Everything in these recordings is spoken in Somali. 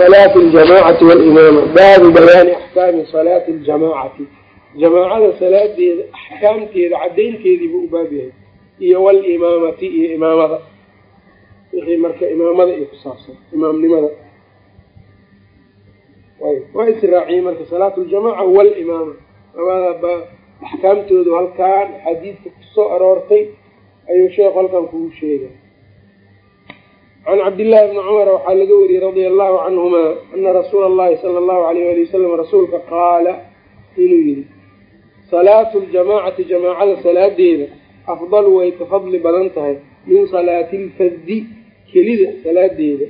salaati aljamaacati walimaama baabu bayaani axkaami salaati aljamaacati jamaacada salaadeeda axkaamteeda cadaynteediibu u baab yahay iyo walimaamati iyo imaamada wixii marka imaamada iyo kusaabsan imaamnimada waa israaciyey marka salaatu ljamaca walimaama labada axkaamtoodu halkaan xadiidka ku soo aroortay ayuu sheekhu halkan kugu sheegay can cabdillahi bni cumara waxaa laga wariyey radia allahu canhuma ana rasuula allahi sala allahu alayh ali wasalam rasuulka qaala inuu yihi salaatu ljamaacati jamaacada salaadeeda afdalu way ka fadli badan tahay min salaati lfaddi kelida salaadeeda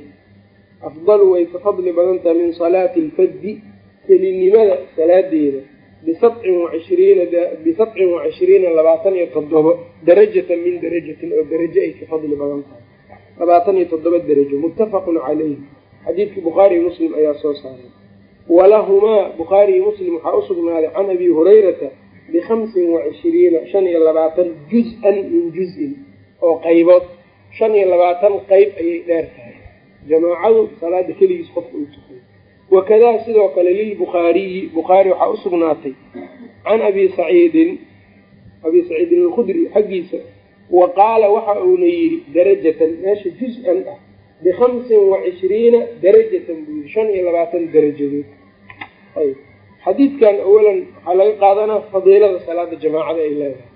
afdalu way ka fadli badan tahay min salaati lfaddi kelinimada salaadeeda bisabcin wacishriina bisabcin wacishriina labaatan iyo toddobo darajatan min darajatin oo darajo ay ka fadli badan tahay labaatan iyo toddoba darajo muttafaqun calayhi xadiidkii bukhaariyi muslim ayaa soo saaray. Walahumaa bukhaariyi muslim waxaa usugnaaday can abi hurayrata bikhamsin wacishriina shan iyo labaatan juz-an min juz-in oo qaybood. Shan iyo labaatan qeyb ayay dheer tahay. Jamaacadu salaada keligiis qofka uu tukay. Wakadaa sidoo kale lilbukhaariyi bukhaari waxaa usugnaatay can abi saciidin abi saciidin alkhudri xaggiisa wa qaala waxa uuna yidhi darajatan meesha juz-an ah bikhamsin wacishriina darajatan buu yidhi shan iyo labaatan darajadood. Ayb xadiidkan awalan waxaa laga qaadanaa fadiilada salaada jamaacada ay leedahay.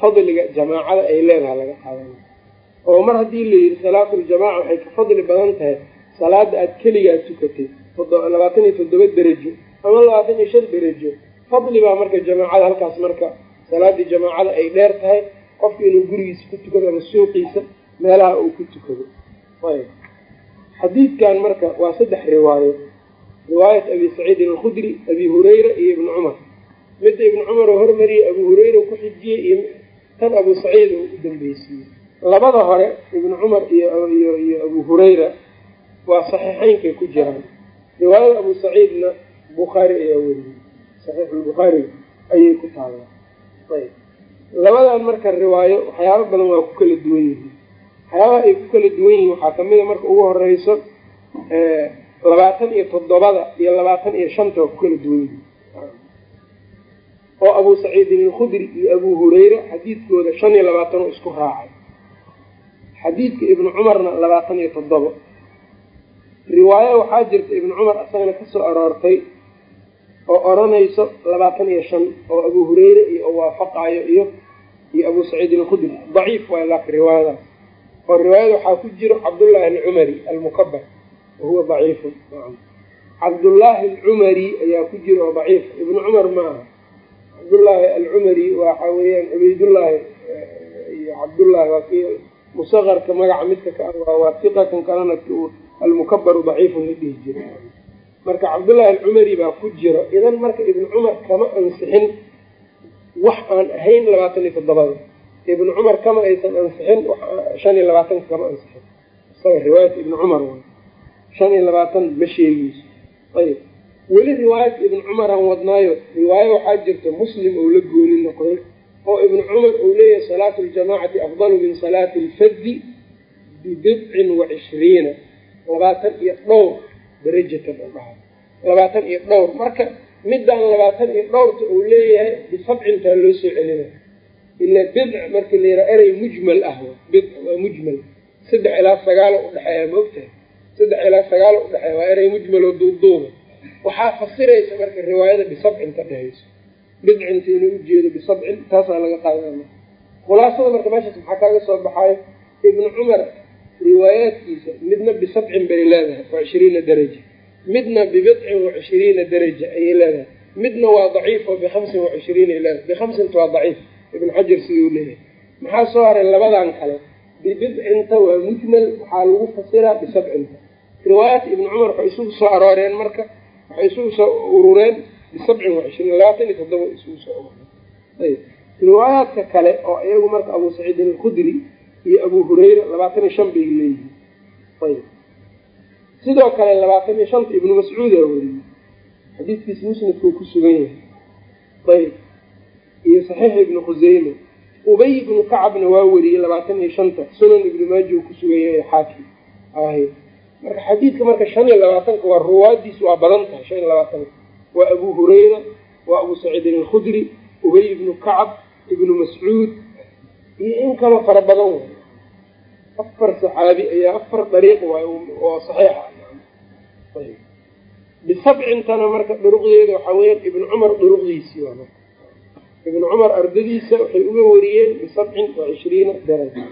Fadliga jamaacada ay leedahay laga qaadanaa. Oo mar haddii la yidhi salaatuljamaaca waxay ka fadli badan tahay salaada aada keligaa tukatay labaatan iyo toddoba derajo ama labaatan iyo shan derajo fadli baa marka jamaacada halkaas marka salaadii jamaacada ay dheer tahay qofka inuu gurigiisa ku tukado ama suuqiisa meelaha uu ku tukado. Ayb. Xadiidkan marka waa saddex riwaayo. Riwaayat abi saciidin alkhudri abi hurayra iyo ibni cumar. Midda ibni cumar oo hormariyey abu hurayra ku xijiyey iyo tan abu saciid oo u dambeysiiyey labada hore ibni cumar iyoiyo iyo abu hurayra waa saxiixeynkay ku jiraan. Riwaayada abu saciidna bukhaari ayaa weriyey saxiixulbukhaari ayay ku taallaa ayb labadan marka riwaayo waxyaaba badan waa ku kala duwan yihiin. Waxyaabaha ay ku kala duwan yihiin waxaa ka mid a marka ugu horeyso labaatan iyo toddobada iyo labaatan iyo shanta waa ku kala duwan yihiin. Oo abu saciidin alkhudri iyo abu hurayra xadiidkooda shan iyo labaatan oo isku raacay. Xadiidka ibnu cumarna labaatan iyo toddoba riwaayo waxaa jirta ibnu cumar asagana ka soo aroortay oo odhanayso labaatan iyo shan oo abu hureyre iyo waafaqayo iyo iyo abu saciidin alkhudri daciif waay laakin riwaayadaas oo riwaayada waxaa ku jiro cabdullaahi alcumari almukabar wahuwa daciifun. Cabdullaahi alcumari ayaa ku jiro oo daciif. Ibnu cumar maaha cabdullaahi alcumari waxa weeyaan cubaydullaahi iyo cabdullaahi waa kii musakarka magaca midka ka waa iqakan kalena almukabaru daciifun la dhihi jira marka cabdullaahi alcumari baa ku jiro idan marka ibnu cumar kama ansixin wax aan ahayn labaatan iyo toddobada ibnu cumar kama aysan ansixin shan iyo labaatanka kama ansixin. Isaga riwaayat ibni cumar way shan iyo labaatan ma sheegeyso ayb weli riwaayadka ibni cumar aan wadnaayo riwaayo waxaa jirta muslim ou la gooni noqday oo ibnu cumar uu leeyahay salaatu ljamaacati afdalu min salaati alfaddi bibidcin wa cishriina labaatan iyo dhowr darajatan u dhahay labaatan iyo dhowr marka midaan labaatan iyo dhowrta uu leeyahay bisabcintaa loo soo celina ila bidc marka la yidhaha erey mujmal ah bidc waa mujmal. Saddex ilaa sagaalo udhexeeya ma ogtahay? Saddex ilaa sagaalo udhexeeya waa erey mujmal oo duuduuba waxaa fasiraysa marka riwaayada bisabcin ka dhehayso bidcinta inuu ujeedo bisabcin taasaa laga qaadana khulaasada marka meeshaas maxaa kaaga soo baxaayo ibnu cumar riwaayaadkiisa midna bisabcin bay leedahay wa cishriina daraja. Midna bibidcin wa cishriina daraja ayay leedahay. Midna waa daciif oo bikhamsin wa cishriinay leedahay. Bikhamsinta waa daciif. Ibn xajar siduu leeyahay. Maxaa soo haray labadan kale? Bibidcinta waa mujmal waxaa lagu fasiraa bisabcinta. Riwaayaadka ibni cumar waxay isugu soo arooreen marka waxay isugu soo urureen bisabcin wa cishriin labaatan iyo toddoba isugu soo urureen. Ayb riwaayaadka kale oo iyagu marka abu saciidin alkhudri iyo abu hurayra labaatan iyo shan bay leeyihiin ayb. Sidoo kale labaatan iyo shanta ibnu mascuuda weriyey xadiidkiisa musnadkuu ku sugan yahay. Ayb. Iyo saxiix ibnu khuseyme ubay ibnu kacabna waa weriyey labaatan iyo shanta. Sunan ibnu maaji uu ku sugan yahay xaakim. Ahy marka xadiidka marka shan iyo labaatanka waa ruwaadiisu waa badan tahay shan iyo labaatanka waa abu hurayra waa abu saciidin alkhudri ubay ibnu kacab ibnu mascuud. Iyo in kaloo fara badan afar saxaabi ayaa afar dariiq waay oo saxiixa. Bisabcintana marka duruqdeeda waxaa weyaan ibnu cumar duruqdiisii waa marka. Ibnu cumar ardadiisa waxay uga wariyeen bisabcin wa cishriina daraja.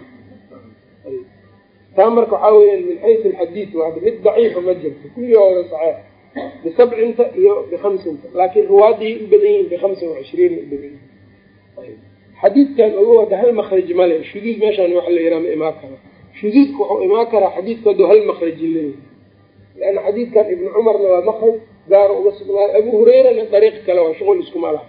Taa marka waxaa weyaan min xaysu alxadiid waa mid daciifa ma jirto. Kulli wada saxeex bisabcinta iyo bihamsinta laakiin ruwaadii u badan yihiin bihamsin wa cishriina u badan yihiin xadiidkan uga wada hal makraj male shuduud meeshaan waxa la yidhaha ma imaan kara shuduudka wuxuu imaan karaa xadiidku hadduu hal makraji leeyahy leanna xadiidkan ibnu cumarna waa makraj gaaro uga sugnaaday abu hureyrana dariiq kale waa shuqul iskuma laha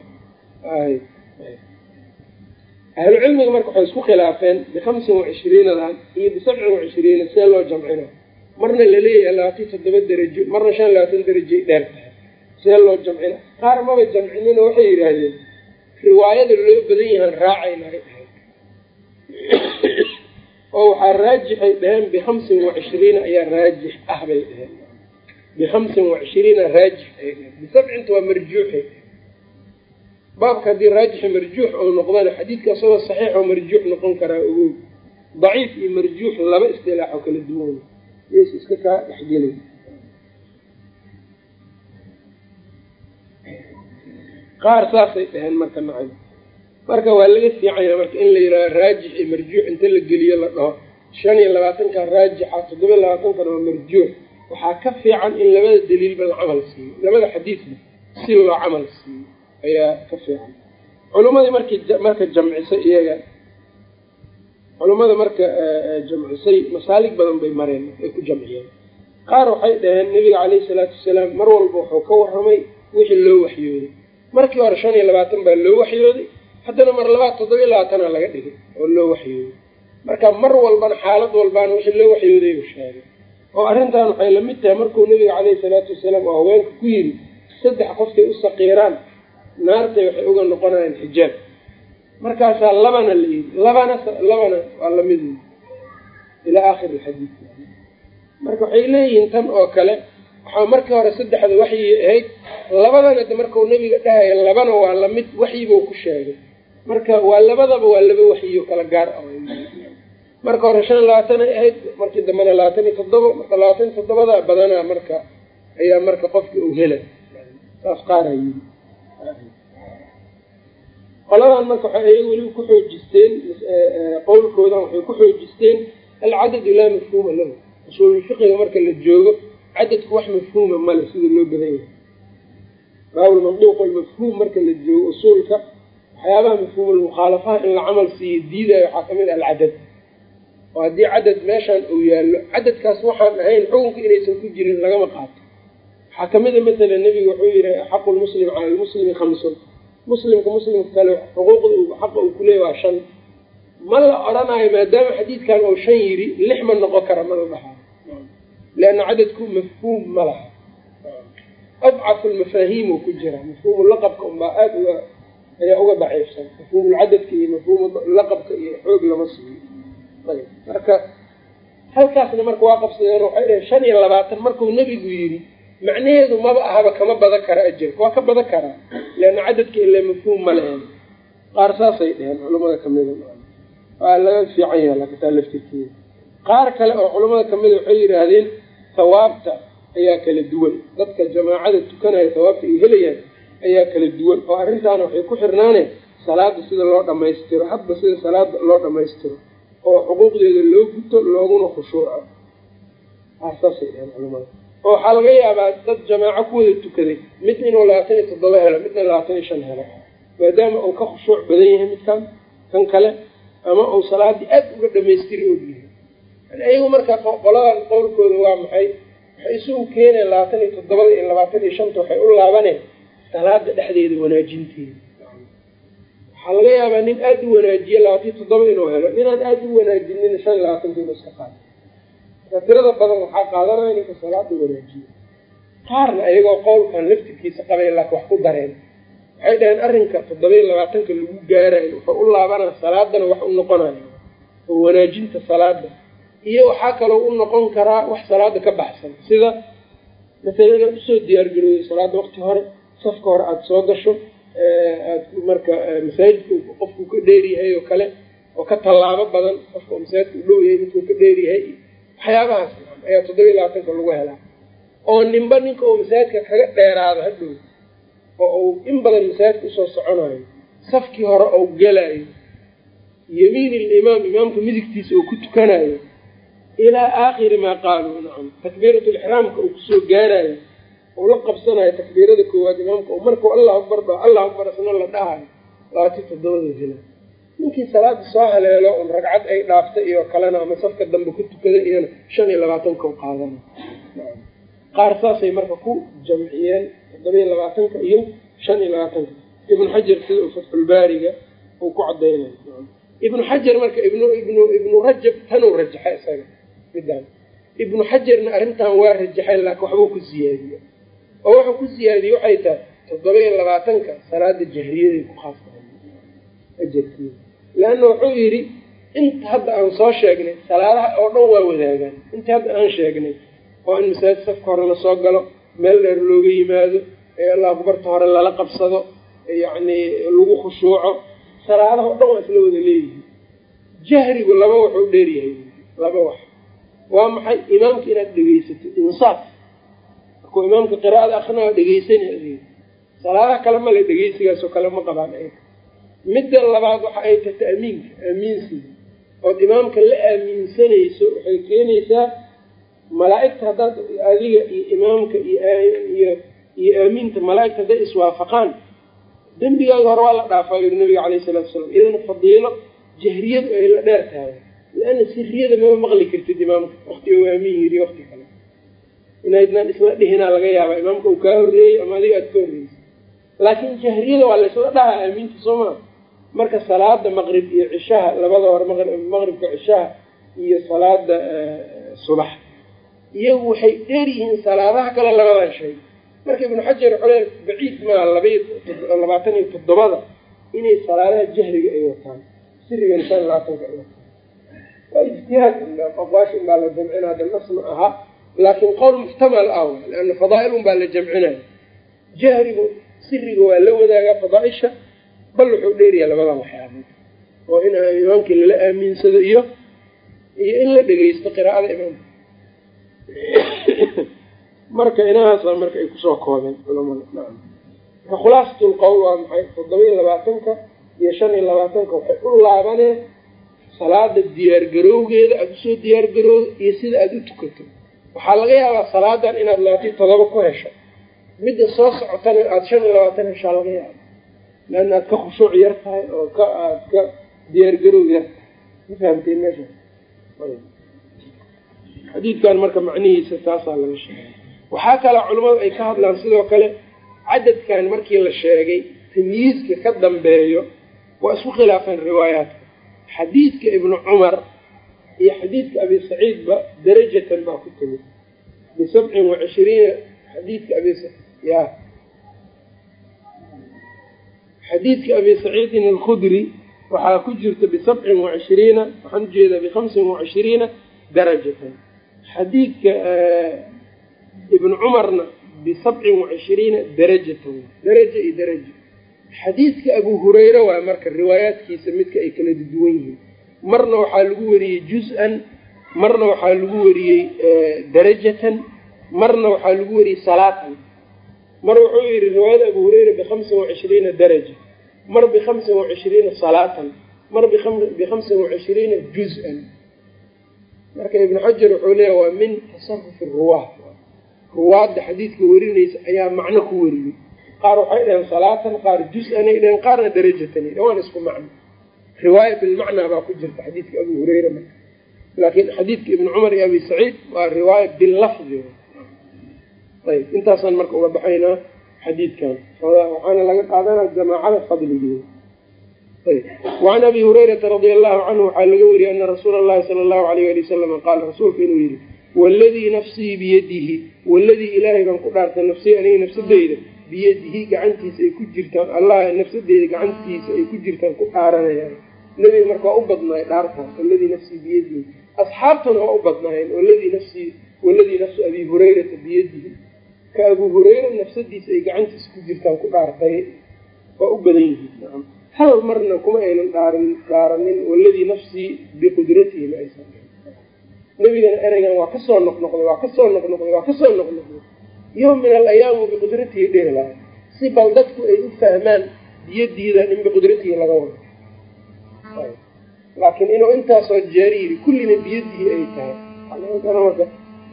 ahlucilmiga marka waxay isku khilaafeen bihamsin wa cishriinadan iyo bisabcin wa cishriina see loo jamcina marna la leeyahay labaatan toddoba derajo marna shan labaatan derajay dheer tahay. See loo jamcina qaar maba jamcinina waxay yidhaahdeen riwaayada loo badan yahaan raacayna ay dhahay oo waxaa raajixay dhaheen bihamsin wa cishriina ayaa raajix ah bay dhaheen. Bihamsin wa cishriina raajix ay dhaheen. Bisabcinta waa marjuuxay baabka haddii raajixi marjuux ou noqdana xadiidka isagoo saxiix oo marjuux noqon karaa ogow daciif iyo marjuux laba istilaaxoo kala duwan. Yes iska kaa dhexgelay qaar saasay dhaheen marka nacam marka waa laga fiicanya marka in la yidhaaho raajix iyo marjuux inta la geliyo la dhaho. Shan iyo labaatanka raajixa toddoba iyo labaatankana waa marjuux waxaa ka fiican in labada daliilba la camal siiyo labada xadiidba si loo camal siiyo ayaa ka fiican. Culumadii markii marka jamcisay iyaga culummada marka jamcisay masaalig badan bay mareen ay ku jamciyeen. Qaar waxay dhaheen nebiga caleyhi salaatu wasalaam mar walba wuxuu ka warramay wixii loo waxyooday. Markii hore shan iyo labaatan baa loo waxyooday haddana mar labaad toddoba iyo labaatana laga dhigay oo loo waxyooday marka mar walbana xaalad walbaana wixii loo waxyooday uu sheegay. Oo arrintan waxay la mid tahay markuu nebiga caleyhi salaatu wasalaam oo haweenka ku yidhi saddex qofkay u saqiiraan naartay waxay uga noqonayaan xijaab. Markaasaa labana la yidhi labana labana waa la mid ilaa aakhiri alxadiid marka waxay leeyihiin tan oo kale waxaa markii hore saddexda waxyi ahayd labadana de markau nebiga dhahaya labana waa la mid waxyibuu ku sheegay marka waa labadaba waa laba waxyiyo kala gaar ah marka hore shan labaatanay ahayd markii dambena labaatan iyo toddoba marka labaatan iyo toddobada badanaa marka ayaa marka qofka uu hela saas qaara yidi qoladan marka waxay ayaga weliba ku xoojisteen qowlkoodan waxay ku xoojisteen alcadadu laa mafhuuma lahu. Usuululfiqiga marka la joogo cadadku wax mafhuuma male sida loo badan yahay. Baabulmanduuq almafhuum marka la joogo usuulka waxyaabaha mafhuumulmukhaalafaha in la camal siiyo diidayo waxaa ka mid ah alcadad. Oo haddii cadad meeshaan uu yaallo cadadkaas waxaan ahayn xukunka inaysan ku jirin lagama qaato. Waxaa ka mid a matala nebigu wuxuu yihi xaqu lmuslim cala lmuslimi khamsun. Muslimka muslimka kale xuquuqda xaqa uu kuleeyay waa shan. Ma la odhanayo maadaama xadiidkan uu shan yiri lix ma noqon kara ma la dhahaa. Leanna cadadku mafhuum ma laha. Adcafu lmafaahiimu ku jira mafhuumu laqabka unbaa aada uga ayaa uga daciifsan mafhuumulcadadka iyo mafhuumu laqabka iyo xoog lama siiyo ayb marka halkaasna marka waa qabsadeen waxay dhaheen shan iyo labaatan markuu nebigu yidhi macnaheedu maba ahaba kama badan kara ajarka waa ka badan karaa leanna cadadka ila mafhuum ma lehen qaar saasay dheheen culamada kamida waa laga fiican yaha lakataa laftirkeeda qaar kale oo culamada kamida waxay yidhaahdeen hawaabta ayaa kala duwan. Dadka jamaacada tukanaya hawaabta ay helayaan ayaa kala duwan oo arrintaana waxay ku xirnaaneen salaada sida loo dhamaystiro hadba sida salaada loo dhamaystiro oo xuquuqdeeda loo guto looguna khushuuco. Oo waxaa laga yaabaa dad jamaaco ku wada tukaday mid inuu labaatan iyo toddoba helo midna labaatan iyo shan helo maadaama uu ka khushuuc badan yahay midkan kan kale ama uu salaadii aad uga dhamaystiri ogyahay yani ayagu marka qoladan qowlkooda waa maxay? Waxay isugu keeneen labaatan iyo toddobada iyo labaatan iyo shanta waxay u laabaneen salaada dhexdeeda wanaajinteeda waxaa laga yaabaa nin aada u wanaajiye labaatan iyo toddoba inuu helo. Ninaan aada u wanaajinin shan iyo labaatanka inuu iska qaato tirada badan waxaa qaadanaya ninka salaada wanaajiya qaarna ayagoo qowlkan laftirkiisa qabay laakin wax ku dareen. Waxay dhaheen arrinka toddoba iyo labaatanka lagu gaarayo wuxuu u laabanaa salaadana wax u noqonayo oo wanaajinta salaada iyo waxaa kaloo u noqon karaa wax salaada ka baxsan. Sida masalan u soo diyaargarooday salaada waqti hore safka hore aada soo gasho aad marka masaajidka qofku ka dheeryahay oo kale oo ka tallaabo badan qofka masaajidka u dhow yahay midkuu ka dheeryahay waxyaabahaas ayaa toddoba iyo labaatanka lagu helaa. Oo ninba ninka uu masaajidka kaga dheeraado hadhow oo uu in badan masaajidka u soo soconayo safkii hore ou gelayo yamiin ilimaam imaamka midigtiisa uu ku tukanayo ilaa aakhiri maa qaaluu nacam takbiirat lixraamka uu ku soo gaarayo uu la qabsanayo takbiirada koowaad imaamka oo markuu allah akbar dhao allah akbar isna la dhahayo labaati toddobada hila ninkii salaada soo haleelo un ragcad ay dhaaftay iyo kalena ama safka dambe ku tukada iyona shan iyo labaatanka u qaadana qaar saasay marka ku jamciyeen toddoba-iyo labaatanka iyo shan iyo labaatanka. Ibnu xajar sida uu fatxulbaariga uu ku cadaynayo ibnu xajar marka ibnu ibnu ibnu rajab tanuu rajaxay isaga midaan. Ibnu xajarna arrintan waa rajaxay laakiin waxbuu ku siyaadiye oo wuxuu ku siyaadiyey waxay tahay toddoba iyo labaatanka salaada jahriyaday ku khaas ajarkeeda leanna wuxuu yidhi inta hadda aan soo sheegnay salaadaha oo dhan waa wadaagaan. Inta hadda aan sheegnay oo in masaajid safka hore la soo galo meel dheer looga yimaado ee allah kubarta hore lala qabsado yacni lagu khushuuco. Salaadaha o dhan waa isla wada leeyihiin jahrigu laba waxuu dheeryahay laba wax. Waa maxay? Imaamka inaad dhegeysato insaaf markuu imaamka qiraa'ada akrinaa dhegeysani adeeg salaadaha kale male dhegeysigaasoo kale ma qabaan ay. Midda labaad waxa ay tahay ta'miinka aamiinsiga ood imaamka la aaminsanayso waxay keenaysaa malaa'igta haddaad adiga iyo imaamka iyo iyo aamiinta malaa'igta hadday iswaafaqaan dembigaaga hore waa la dhaafaa yiri nabiga calayhi salatu wasalaam iyadana fadiilo jahriyadu ay la dheer tahay lianna siriyada mama maqli kartid imaamka wakti ou aamin yiri wakti kale inaydnaan isla dhihinaa laga yaabaa imaamka uu kaa horreeyey ama adiga aad ka horreysay laakiin jahriyada waa laysla dhahaa aamiinta soo maa marka salaada maqrib iyo cishaha labada hore maqribka cishaha iyo salaada subax. Iyagu waxay dheer yihiin salaadaha kale labadan shay. Marka ibnu xajar xole baciid maa labaiy labaatan iyo toddobada inay salaadaha jahriga ay wataan. Sirigana shan iyo labaatanka ay wataan. Waa ijtihaad aqwaash un baa la jamcinaa hadda nas ma aha laakiin qowl muxtamal ah leanna fadaa'il un baa la jamcinaya. Jahrigu siriga waa la wadaagaa fadaaisha bal wuxuu dheeryaha labadan waxyaabood. Oo in imaamkii lala aaminsado iyo iyo in la dhegeysto qiraa'ada imaamka. Marka inahaasa marka ay ku soo koobeen culamada nacam. Marka khulaasatul qowl waa maxay? Toddoba iyo labaatanka iyo shan iyo labaatanka waxay u laabaneen salaada diyaargarowgeeda aada u soo diyaargarowda iyo sida aada u tukato waxaa laga yaabaa salaadan inaad labaatiyo todoba ku hesho. Midda soo socotana aada shan iyo labaatan heshaa laga yaaba leanna aad ka khushuuc yar tahay oo ka aada ka diyaargarow yar tahay. Ma fahamteen meesha? Xadiidkan marka macnihiisa taasaa laga sheegay. Waxaa kaloo culimmadu ay ka hadlaan sidoo kale cadadkan markii la sheegay tamyiizka ka dambeeyo waa isku khilaafeen riwaayaadka. Xadiidka ibnu cumar iyo xadiidka abi saciidba darajatan baa ku timid. Bisabcin wa cishriina xadiidka abi ya. Xadiidka abi saciidin alkhudri waxaa ku jirta bisabcin wa cishriina waxaan u jeedaa bikhamsin wa cishriina darajatan. Xadiidka ibnu cumarna bisabcin wa cishriina darajatan. Daraja iyo daraja. Xadiidka abu hureyre waa marka riwaayaadkiisa midka ay kala duwan yihiin marna waxaa lagu wariyey juz-an marna waxaa lagu wariyey darajatan marna waxaa lagu wariyey salaatan. Mar wuxuu yihi riwaayada abu hureyra bikhamsin wa cishriina daraja. Mar bikhamsin wa cishriina salaatan. Mar bikhamsin wa cishriina juz-an. Marka ibnu xajar wuxuu leeya waa min tasarufi ruwaad ruwaadda xadiidka warinaysa ayaa macno ku wariyey. Qaar waxay dhaheen salaatan qaar juz-anay dhaheen qaarna darajatan waan isku macno riwaaya bilmacnaa baa ku jirta xadiidka abu hureyra marka. Laakiin xadiidka ibni cumar iyo abi saciid waa riwaaya bilafdi ayb intaasaan marka uga baxaynaa xadiidkan. Waxaana laga qaadanaa jamaacada fadligeeda ayb wacan abi hurayrata radia allahu canhu waxaa laga wariyey ana rasuula allahi sala allahu alayh ali wasalama qaala rasuulka inuu yihi waladii nafsii biyadihi waladii ilaahay baan ku dhaartay nafsii aniga nafsadeyda biyadihi gacantiisa ay ku jirtaan allah nafsadeyda gacantiisa ay ku jirtaan ku dhaaranayaan nebiga marka waa u badnaay dhaartaas waladii nafsii biyadihi asxaabtuna waa u badnaayeen waladii nafsii waladii nafsu abi hurayrata biyadihi ka abu hurayra nafsadiisa ay gacantiisa ku jirtaan ku dhaartay waa u badan yihiin. Hal marna kuma aynan dhaarin dhaaranin waladii nafsii biqudratihi ma aysan. Nebigana ereygan waa ka soo noqnoqday waa ka soo noqnoqday waa ka soo noqnoqday. Yowm min alayaamu biqudratihi dhehi lahay si bal dadku ay u fahmaan biyadiidan in biqudratihi laga wado laakiin inuu intaasoo jeeri yiri kullina biyadihi ay tahay marka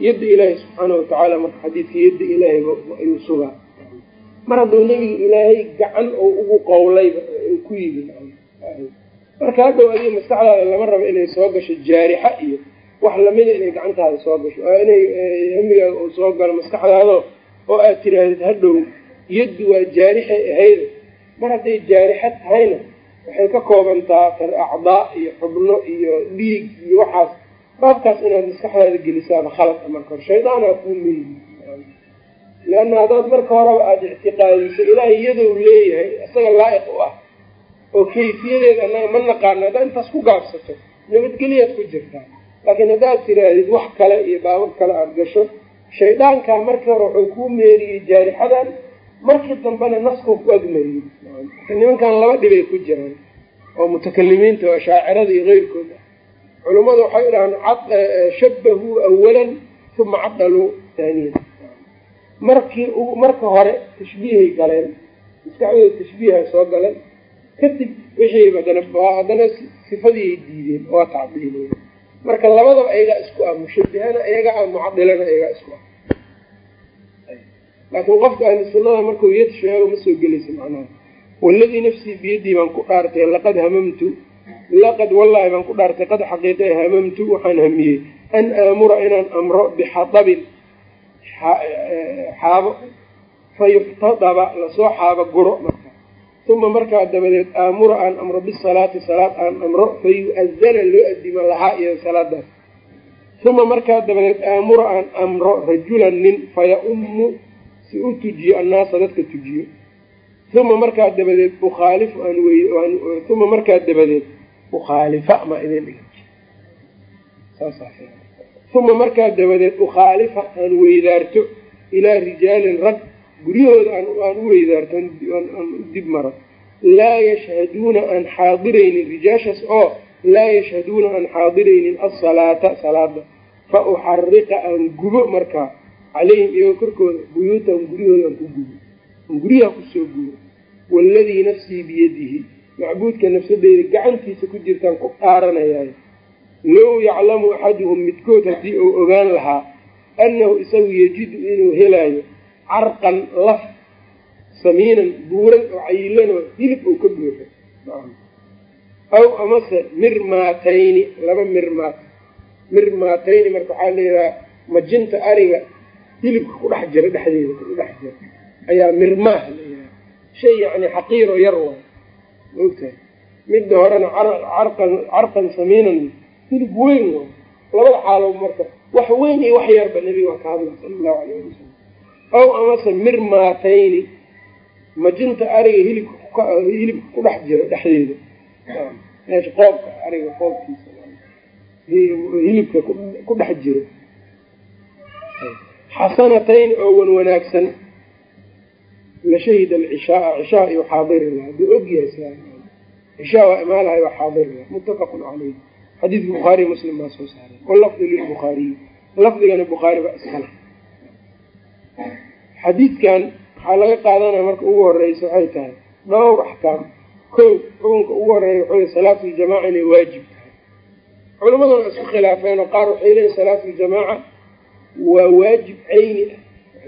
yadda ilaahay subxaana watacaala marka xadiidka yadda ilaahay ayuu sugaa. Mar hadduu nebiga ilaahay gacan oo ugu qowlayba ku yimi marka hadhow adiga maskaxdaada lama rabo inay soo gasho jaarixa iyo wax lamida inay gacantaada soo gasho. Inay hamigaada uu soo galo maskaxdaado oo aad tirahdid hadhow yaddu waa jaarixay ahayda mar hadday jaarixa tahayna waxay ka koobantaa acdaa iyo xubno iyo dhiig iyo waxaas. Baabkaas inaad maskaxdaada gelisaaba khalada marka hore shaydaanaa kuu meyi leanna haddaad marka horeba aada ictiqaadiso ilaahay iyadou leeyahay isaga laa'iq u ah oo kayfiyadeeda annaga ma naqaano haddaad intaas ku gaabsato nabadgelyaad ku jirtaa laakiin haddaad tiraahdid wax kale iyo baabab kale aada gasho shaydaankaa markii hore wuxuu kuu meeriyey jaarixadan markii dambena naskuu ku agmariyey nimankan laba dhibay ku jiraan oo mutakalimiinta oo shaacirada iyo keyrkooda culummadu waxay dhahaan shabbahuu awalan uma cadaluu taaniyan markii marka hore tashbiihay galeen maskaxdooda tashbiihay soo galeen. Kadib wixii haddana sifadiiay diideen waa tacdiileen marka labadaba ayagaa isku ah mushabihana iyaga ah mucadilana iyagaa isku ah laakiin qofka ahli sunnada markuu yad sheego ma soo gelaysa macnaha. Waladii nafsii biyadii baan ku dhaartay laqad hamamtu laqad wallaahi baan ku dhaartay qad xaqiiqa hamamtu waxaan hamiyey an aamura inaan amro bixadabin. Xaabo fa yuxtadaba la soo xaabo guro marka. Uma markaa dabadeed aamura aan amro bisalaati salaad aan amro fa yu-azana loo adimo lahaa iyo salaadaas uma markaa dabadeed aamura aan amro rajulan nin faya-ummu si u tujiyo annaasa dadka tujiyo. Uma markaa dabadeed ukhaalifu aan uma markaa dabadeed ukhaalifa ma idin dhig uma markaa dabadeed ukhaalifa aan weydaarto ilaa rijaalin rag guryahooda aan u weydaarto aan u dib maro. Laa yashhaduuna aan xaadiraynin rijaashaas oo laa yashhaduuna aan xaadiraynin asalaata salaada fa uxariqa aan gubo markaa calayhim iyagoo korkooda buyuutahum guryahooda aan ku gubo. Aan guryaha ku soo gubo. Waaladii nafsii biyadihi. Macbuudka nafsadeyda gacantiisa ku jirtaan ku dhaaranayay low yaclamu axaduhum midkood haddii uu ogaan lahaa annahu isagu yajidu inuu helaayo carqan laf samiinan buuran oo cayilanoo hilib uu ka buuxo. Aw amase mirmaatayni laba mirmaat. Mirmaatayni marka waxaa layidhaha majinta ariga hilibka ku dhex jira dhexdeeda ku dhex jira. Ayaa mirmaah shay yacni xaqiiro yar waay. Maogtahay midda horena carqan carqan samiinan hilib weyn waay. Labada xaalo marka wax weyn iyo wax yarba nebiga waa ka hadla sala allahu alayh wasalam aw amase mirmaatayni majinta ariga hilibka hilibka ku dhex jiro dhexdeeda. Meesha qoobka ariga qoobkiisa. Hilibka ku dhex jiro xasanatayni oo wan wanaagsan la shahida alcishaaa cishaa iyo xaadiri laha hadduu og yahay cishaa waa imaalahay waa xaadiri laha muttafaqun caleyh xadiidka bukhaariy muslim baa soo saaray walafdu lilbukhaariyi lafdigana bukhaari baa iskale xadiidkan waxaa laga qaadanaya marka ugu horeysa waxay tahay dhowr axkaam kow xukunka ugu horreeya waxawy salaatuljamaaca inay waajib tahay culamadana isku khilaafeen oo qaar waxay leeyiin salaatuljamaaca waa waajib cayni ah.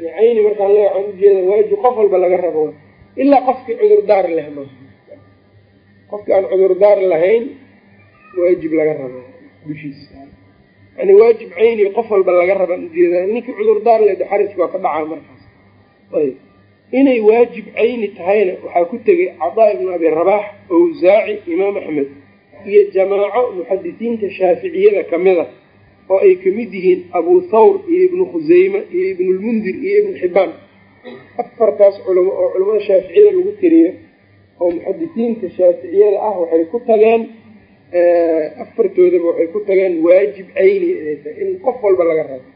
Yani cayni markaan le waxaan ujeeda waajib qof walba laga rabo. Ilaa qofkii cudurdaar leh ma qofkii aan cudurdaar lahayn waajib laga rabo dushiisa. Yani waajib cayni qof walba laga rabaan ujeeda ninkii cudurdaar leh de xariska waa ka dhacaa markaas. Ayb inay waajib cayni tahayna waxaa ku tegay cadaa ibnu abi rabaax owsaaci imaam axmed iyo jamaaco muxadisiinta shaaficiyada kamida oo ay ka mid yihiin abu thawr iyo ibnu khuseyme iyo ibnulmundir iyo ibnu xibaan afartaas culamo oo culamada shaaficiyada lagu tiriyo oo muxadisiinta shaaficiyada ah waxay ku tageen afartoodaba waxay ku tageen waajib cayni in qof walba laga rabo.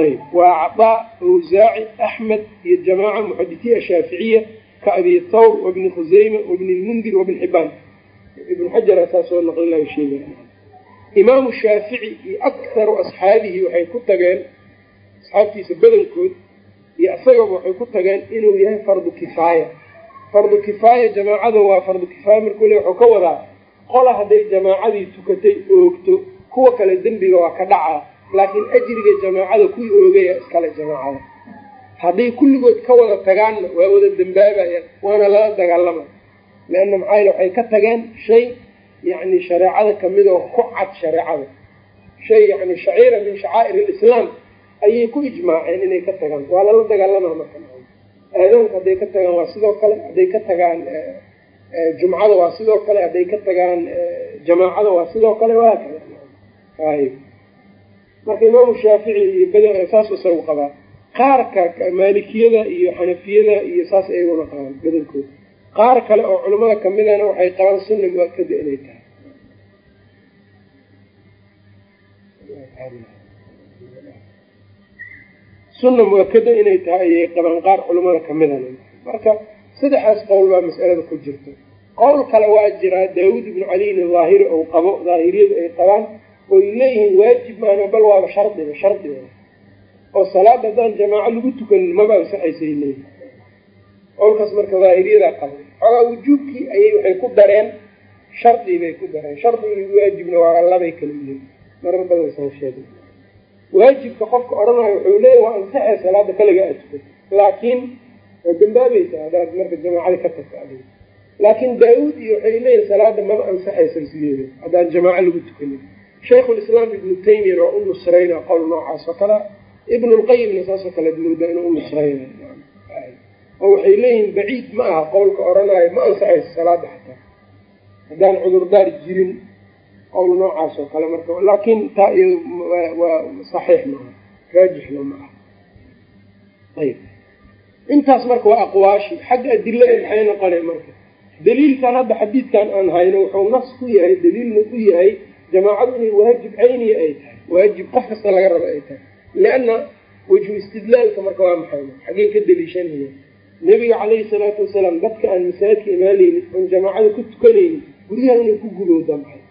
Ayb. Waa cadaa awsaaci axmed iyo jamaaca muxadisiya shaaficiya ka abi thawr wabni khuseyma wabni lmundir wabni xibaan ibnu xajara saa soo naqlilayo sheegay imaamu shaafici iyo akharu asxaabihi waxay ku tageen asxaabtiisa badankood iyo isagaba waxay ku tageen inuu yahay fardu kifaaya. Fardu kifaaya jamaacada waa fardu kifaaya. Markuu le wuxuu ka wadaa qola hadday jamaacadii tukatay oogto kuwa kale dembiga waa ka dhacaa. Laakiin ajriga jamaacada kuwii oogaya iskale jamaacada. Hadday kulligood ka wada tagaanna waa wada dembaabayaan waana lala dagaalama. Leanna maxaa waxay ka tageen shay yacni shareecada ka mid oo ku cad shareecada shay yani shaciira min shacaa'ir alislaam ayay ku ijmaaceen inay ka tagaan waa lala dagaalamaa marka aadaanka hadday ka tagaan waa sidoo kale hadday ka tagaan jumcada waa sidoo kale hadday ka tagaan jamaacada waa sidoo kale waa kale ayb marka imaamu shaafici iyo bad saas isagu qabaa qaarka maalikiyada iyo xanafiyada iyo saas ayaguna qabaan badankooda qaar kale oo culimmada kamidana waxay qabaan sunna mu'akada inay tahay. Sunna mu'akada inay tahay ayay qabaan qaar culimmada kamidana marka saddexaas qowl baa mas'alada ku jirta. Qowl kale waa jiraa daawuud ibnu caliyin ahaahiri ou qabo daahiriyadu ay qabaan oy leeyihiin waajib maana bal waaba shardiba shardiba oo salaada haddaan jamaaco lagu tukanin maba ansaxaysay leeyihiin qowlkaas marka daahiriyadaa qaba xoogaa wujuubkii ayay waxay ku dareen shardi bay ku dareen. Shardigii waajibna waa labay kala yihiin marar badan saan sheegay waajibka qofka odhanayo wuxuu leeyahy waa ansaxay salaada kaliga aad tukato laakiin waa dambaabaysaa hadaad marka jamaacada ka tagto adiga laakiin daa-uud iyo waxay leeyihiin salaada maba ansaxaysa sideeda haddaan jamaaco lagu tukanin. Shaykhulislaam ibnu taymiyana waa u nusrayna qowl noocaas oo kale. Ibnu lqayimna saasoo kale mooda inuu u nusrayna oo waxay leeyihiin baciid ma aha qowlka odhanayo ma ansaxayso salaada xataa haddaan cudurdaar jirin qowl noocaas oo kale marka laakiin taa iyado waa saxiix maaha raajixna ma aha. Ayb intaas marka waa aqwaashi xagga adilada maxay noqonay marka? Daliilkan hadda xadiidkan aan hayno wuxuu nas ku yahay daliilna ku yahay jamaacadu inay waajib cayniya ay tahay waajib qof kasta laga rabo ay tahay. Lianna wejhu istidlaalka marka waa maxay? Xaggeen ka daliishanaya nebiga calayhi salaatu wasalaam dadka aan masaajidka imaanaynin oon jamaacada ku tukanaynin guryaha inay ku gubowda maxay?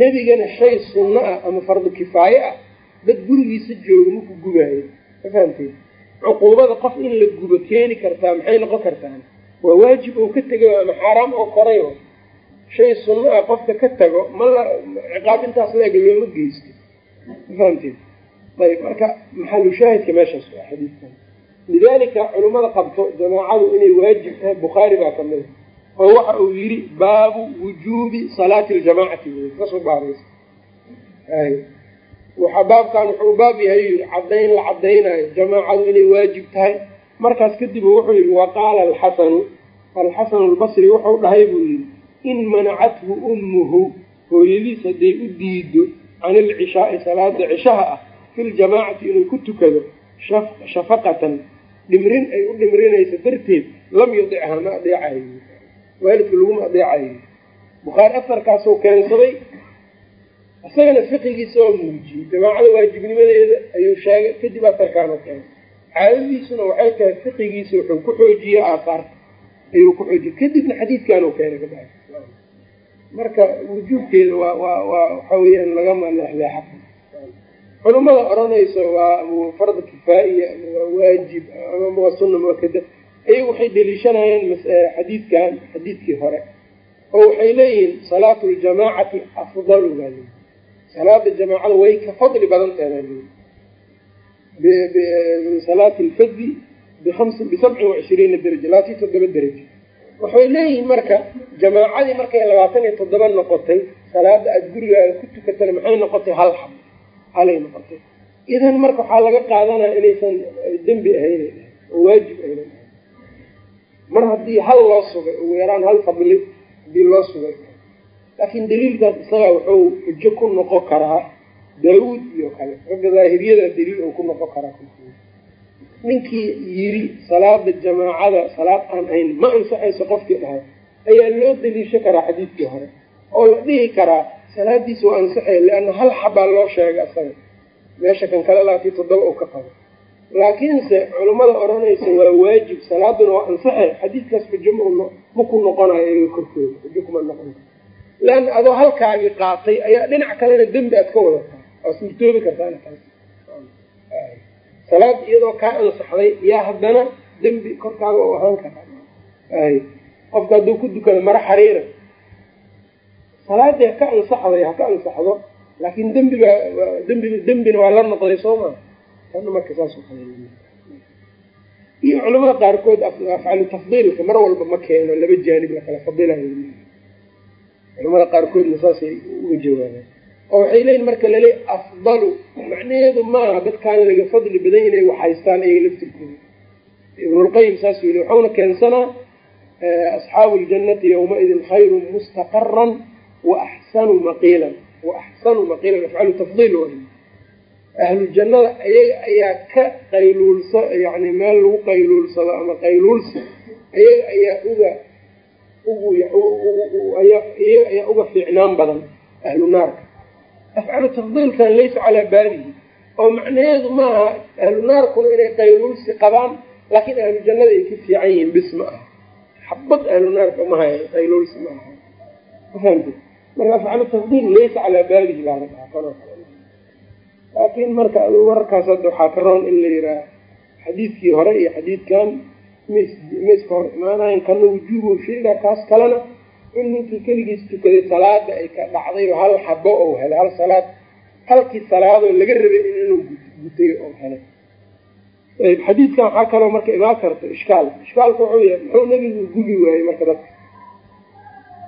Nebigana shay sunno ah ama fardu kifaaye ah dad gurigiisa jooga maku gubaayo. Ma fahamteed cuquubada qof in la gubo keeni kartaa maxay noqon kartaa waa waajib oo ka tegay ama xaaraam oo koray shay sunno ah qofka ka tago ma la ciqaab intaas la-eg looma geysto. Ma fahamteed ayb marka maxalushaahidka meeshaas waa xadiidkan lidalika culimmada qabto jamaacadu inay waajib tahay bukhaari baa ka mida oo waxa uu yidhi baabu wujuubi salaati ljamaacati ka soo baabaysa waxa baabkan wuxuu baab yahay yii cadayn la cadaynayo jamaacadu inay waajib tahay. Markaas kadib wuxuu yihi waqaala alxasanu. Alxasanu albasri wuxuu dhahay buu yidhi in manacathu ummuhu hooyadiis hadday u diido can ilcishaai salaada cishaha ah fi ljamaacati inuu ku tukado shafaqatan dhimrin ay u dhimrinayso darteed lam yudicha ma adeecayo waalidka laguma adeecayo bukhaari afarkaasuu keensaday isagana fiqigiisa waa muujiyey. Jamaacada waajibnimadeeda ayuu sheegay kadib afarkaanu keenay caadadiisuna waxay tahay fiqigiisa wuxuu ku xoojiye aafaarta ayuu ku xoojiye kadibna xadiidkaanu keenay kabacdi marka wujuubkeeda waa waa waa waxa weeyaan lagama leexleexa culimmada odhanayso waa farda kifaaiya ama waa waajib ama waa sunna muakada ayagu waxay deliishanayeen xadiidkan xadiidkii hore oo waxay leeyihiin salaatu ljamaacati afdalu baa leyi salaada jamaacada way ka fadli badan tahay min salaati lfadi bisabcin wacishriina daraja labaatan toddoba darajo waxay leeyihiin marka jamaacadii markay labaatan iyo toddoba noqotay salaada aada gurigaaga ku tukatana maxay noqotay hal xab halay noqotay. Idan marka waxaa laga qaadanaya inaysan dembi ahayn oo waajib aynan mar haddii hal loo sugay ugu yaraan hal fadli haddii loo sugay. Laakiin daliilkaas isaga wuxuu xujo ku noqon karaa daawuud iyo kale. Ragga daahiriyada daliil uu ku noqon karaa ninkii yiri salaada jamaacada salaad aan ahayn ma ansaxayso qofkii dhahay ayaa loo daliisho karaa xadiidkii hore oo la dhihi karaa salaadiisa waa ansaxaya lianna hal xabaa loo sheegay asaga meesha kan kale laatii toddoba uu ka qabo. Laakiinse culammada odhanaysa waa waajib salaaduna waa ansaxay. Xadiidkaas xujo ma ku noqonayo iyaga korkooda xujo kuma noqon leanna adoo halkaagii qaatay ayaa dhinac kalena dembi aad ka wadataa waa suurtoobi kartaana taas salaad iyadoo kaa ansaxday yaa haddana dembi korkaaga oo ahaan karaa qofka hadduu ku dukado maro xariira salaadii haka ansaxday haka ansaxdo laakiin dembi baa dembi dembina waa la noqday soo maa tana marka saas iyo culamada qaarkood afcalu tafdiilka mar walba ma keeno laba jaanib lakala fadilayo culamada qaarkoodna saasay uga jawaabaan oo waxay leeyihiin marka laleey afdalu macnaheedu maaha dadkaana laga fadli badan inay waxhaystaan iyaga laftirkooda ibnulqayim saasuu yili waxauna keensanaa asxaabu ljannati yawmaidin khayrun mustaqaran wa axsanu maqiilan wa axsanu maqiilan afcalu tafdiil way ahlu jannada ayaga ayaa ka qayluulsa yani meel lagu qayluulsado ama qayluulsi ayaga ayaa uga iyaga ayaa uga fiicnaan badan ahlu naarka afcalu tafdiilkan laysa calaa baalihi oo macnaheedu maaha ahlu naarkuna inay qayluulsi qabaan laakiin ahlu jannada ay ka fiican yihiin bis ma aha xabad ahlu naarka ma haya qayluulsi ma aha mafahamti marka afcalu tafdiil laysa calaa baalihi baa la dhahaa laakiin marka wararkaas hadda waxaa ka roon in la yihaaha xadiidkii hore iyo xadiidkan iska hor imaanayan kana wujuubu sheegaa kaas kalena in ninkii keligiis tukaday salaada ay ka dhacday hal xabo ou helay hal salaad halkii salaadoo laga rabay inuu gutay oo helay. Ayb xadiidkan waxaa kaloo marka imaan karta ishkaal. Ishkaalka wuxuu yahay muxuu nebigu gubi waayey marka dadka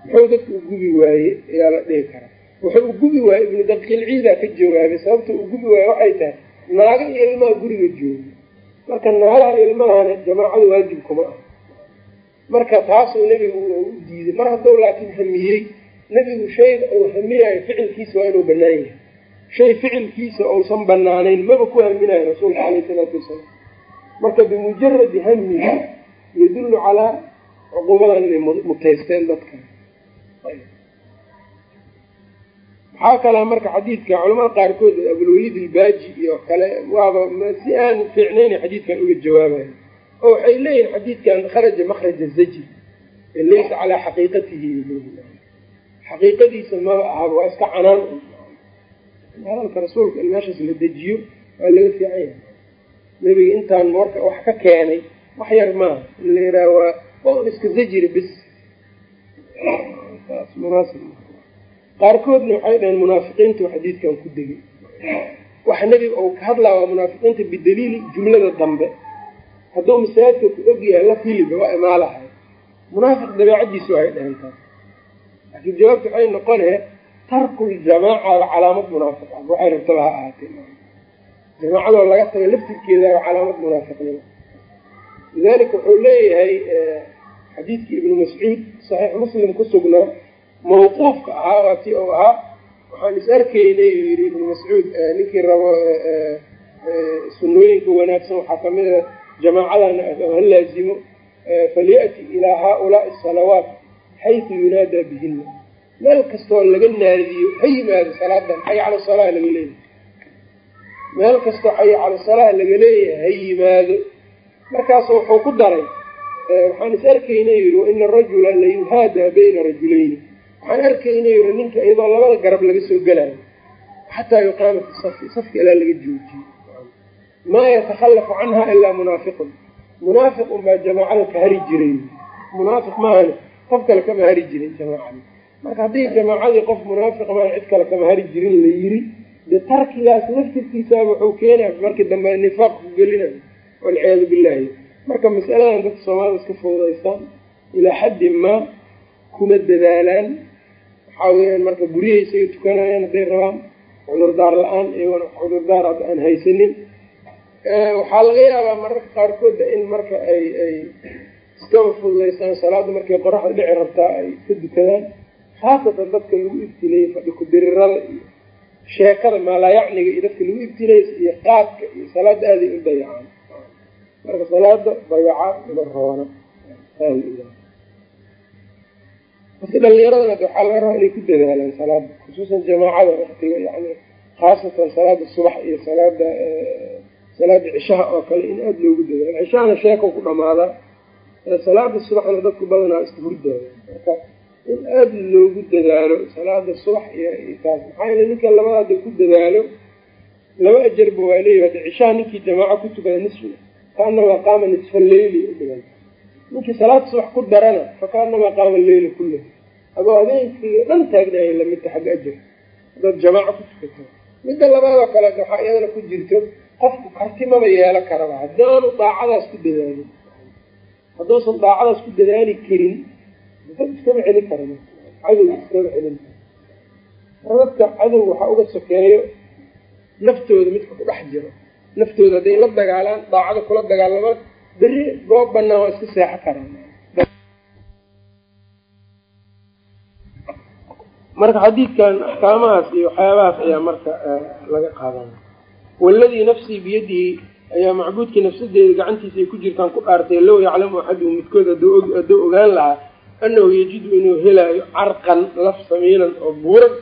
muxuu dadka u gubi waaye ayaa la dhihi karaa. Wuxuu gubi waayey ibnu daqiilciidaa ka jawaabay sababta uu gubi waaye waxay tahay naago iyo ilmaha guriga jooga. Marka naagaha ilmahana jamaacadu waajib kuma ah marka taasuu nebigu u diiday. Mar hadduu laakiin hamiyey nebigu shayga uu haminayo ficilkiisa waa inuu banaan yahay. Shay ficilkiisa uusan banaanayn maba ku haminayo rasuulka caleyh salaatu wasalaam. Marka bimujaradi hamihi yadullu calaa cuquubadan inay mutaysteen dadka maxaa kalaa marka xadiidka culamada qaarkood abulwaliid albaaji iyo kale waaba si aan fiicnayn xadiidkan uga jawaabayo oo waxay leeyihiin xadiidkan kharaja makhraja zajri laysa calaa xaqiiqatihi xaqiiqadiisa maba ahaba waa iska canaan. Hadalka rasuulka in meeshaas la dejiyo waa laga fiican yahay nebiga intaan marka wax ka keenay wax yar maaha in la yidhaha waa iska zajri bis qaarkoodna waxay dhaheen munaafiqiintu xadiidkan ku degay waxa nebiga uu ka hadlaa waa munaafiqiinta bidaliili jumlada dambe. Hadduu masaajidka ku ogyahay la filiba waa imaalahay munaafiq dabeecadiisu ay dhaheen taas laakiin jawaabta waxay noqonee tarkul jamaaca calaamad munaafiq ah. Waxay rabtaba ha ahaatee jamaacadoo laga taga laftirkeeda calaamad munaafiqnimo lidalika wuxuu leeyahay xadiidkii ibnu mascuud saxiix muslim ku sugnaa mawquufka ahaa ti ou ahaa waxaan is arkaynay uu yidhi ibnu mascuud ninkii rabo sunnooyinka wanaagsan waxaa ka mid a jamaacadana ha laazimo falyati ilaa haaulaai asalawaat xaytu yunaadaa bihina meel kastoo laga naadiyo ha yimaado salaadan xay cala salaa laga leeyahay. Meel kastoo xay cala salaa laga leeyahay ha yimaado. Markaasu wuxuu ku daray waxaan is arkaynay yidhi waina arajula la yuhaadaa bayna rajulayni waxaan arkayna yidhi ninka iyadoo labada garab laga soo gelayo xataa yuqaama fi safi safka ilaa laga joojiyo maa yatakhallafu canha ilaa munaafiqun. Munaafiq unbaa jamaacada ka hari jiray. Munaafiq maahan qof kale kama hari jirin jamaacada marka haddii jamaacadii qof munaafiq maa cid kale kama hari jirin la yiri. Dee tarkigaas laftirkiisaaba wuxuu keenaya markii dambe nifaaq ku gelinayo walciyaadu billahi. Marka masaladan dadka soomaalida iska fowdaystaan ilaa xaddi maa kuma dadaalaan waxaa weyaan marka guryahay isaga tukanayaan hadday rabaan cudurdaar la'aan iyagona cudurdaar hadda aan haysanin. Waxaa laga yaabaa mararka qaarkooda in marka ay ay iskaba fududaystaan salaada markay qoraxda dhici rabtaa ay iska dukadaan. Khaasatan dadka lagu ibtileeyey fadhi ku-dirirada iyo sheekada maalaayacniga iyo dadka lagu ibtileys iyo qaadka iyo salaada aaday u dayacaan. Marka salaada dayacaad uma roona marka dhalinyaradana waxaa laga rabaa inay ku dadaalaan salaada khusuusan jamaacada waktiga yani khaasatan salaada subax iyo salaada salaada cishaha oo kale in aada loogu dadaalo cishahana sheeko ku dhamaadaa salaada subaxna dadku badanaa iska hurdaaya marka in aada loogu dadaalo salaada subax iyo taas maxaa yeele ninka labada hadda ku dadaalo laba ajarba waa leeyahy hadda cishaha ninkii jamaaco ku tukada nisfi kaanamaa qaama nisfa leyli u dhigan ninkii salaada subax ku darana fa kaanamaa qaama leyli kulle adoo habeenkii dhan taagnahay lamidta xagga ajar hadaad jamaaco ku tukato. Midda labaadoo kale waxaa iyadana ku jirto qofku kartimaba yeelo karaba. Haddii aanu daacadaas ku dadaalin hadduusan daacadaas ku dadaali karin dad iskama celin kara cadow iskama celin kara dadka cadow waxaa uga sokeeyo naftooda midka ku dhex jiro. Naftooda hadday la dagaalaan daacada kula dagaalamaan beri goob banaan waa iska seexo karaan marka xadiidkan axkaamahaas iyo waxyaabahaas ayaa marka laga qaadanaya waladii nafsii biyadihi ayaa macbuudkii nafsadeeda gacantiisa ay ku jirtaan ku dhaartay low yaclamu axaduhu midkood hadduu ogaan lahaa annahu yajidu inuu helaayo carqan laf samiilan oo buuran.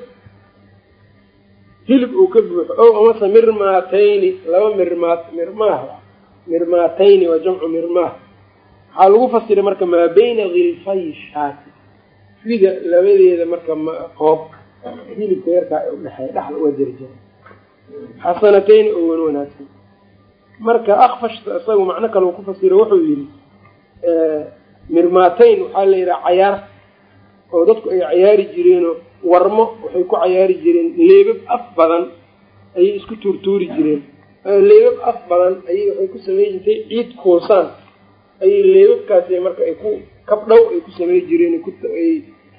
Hilib uu ka buuxo ow amase mirmaatayni laba mirmaat mirmaah mirmaatayni waa jamcu mirmaah. Waxaa lagu fasiray marka maa bayna dilfay shaati. Fida labadeeda marka qoob hilibka yarkaa ee udhexeeya dhexda uga jarjara xasanatayni oo wan wanaagsan. Marka akfashta isagu macno kale uu ku fasiro wuxuu yidhi mirmaatayn waxaa la yidhaha cayaar oo dadku ay cayaari jireenoo warmo waxay ku cayaari jireen leebab af badan ayay isku tuurtuuri jireen leebab af badan ayay waxay ku samey jirtay ciid kuusaan ayay leebabkaasi marka ay ku kabdhow ay ku samey jireen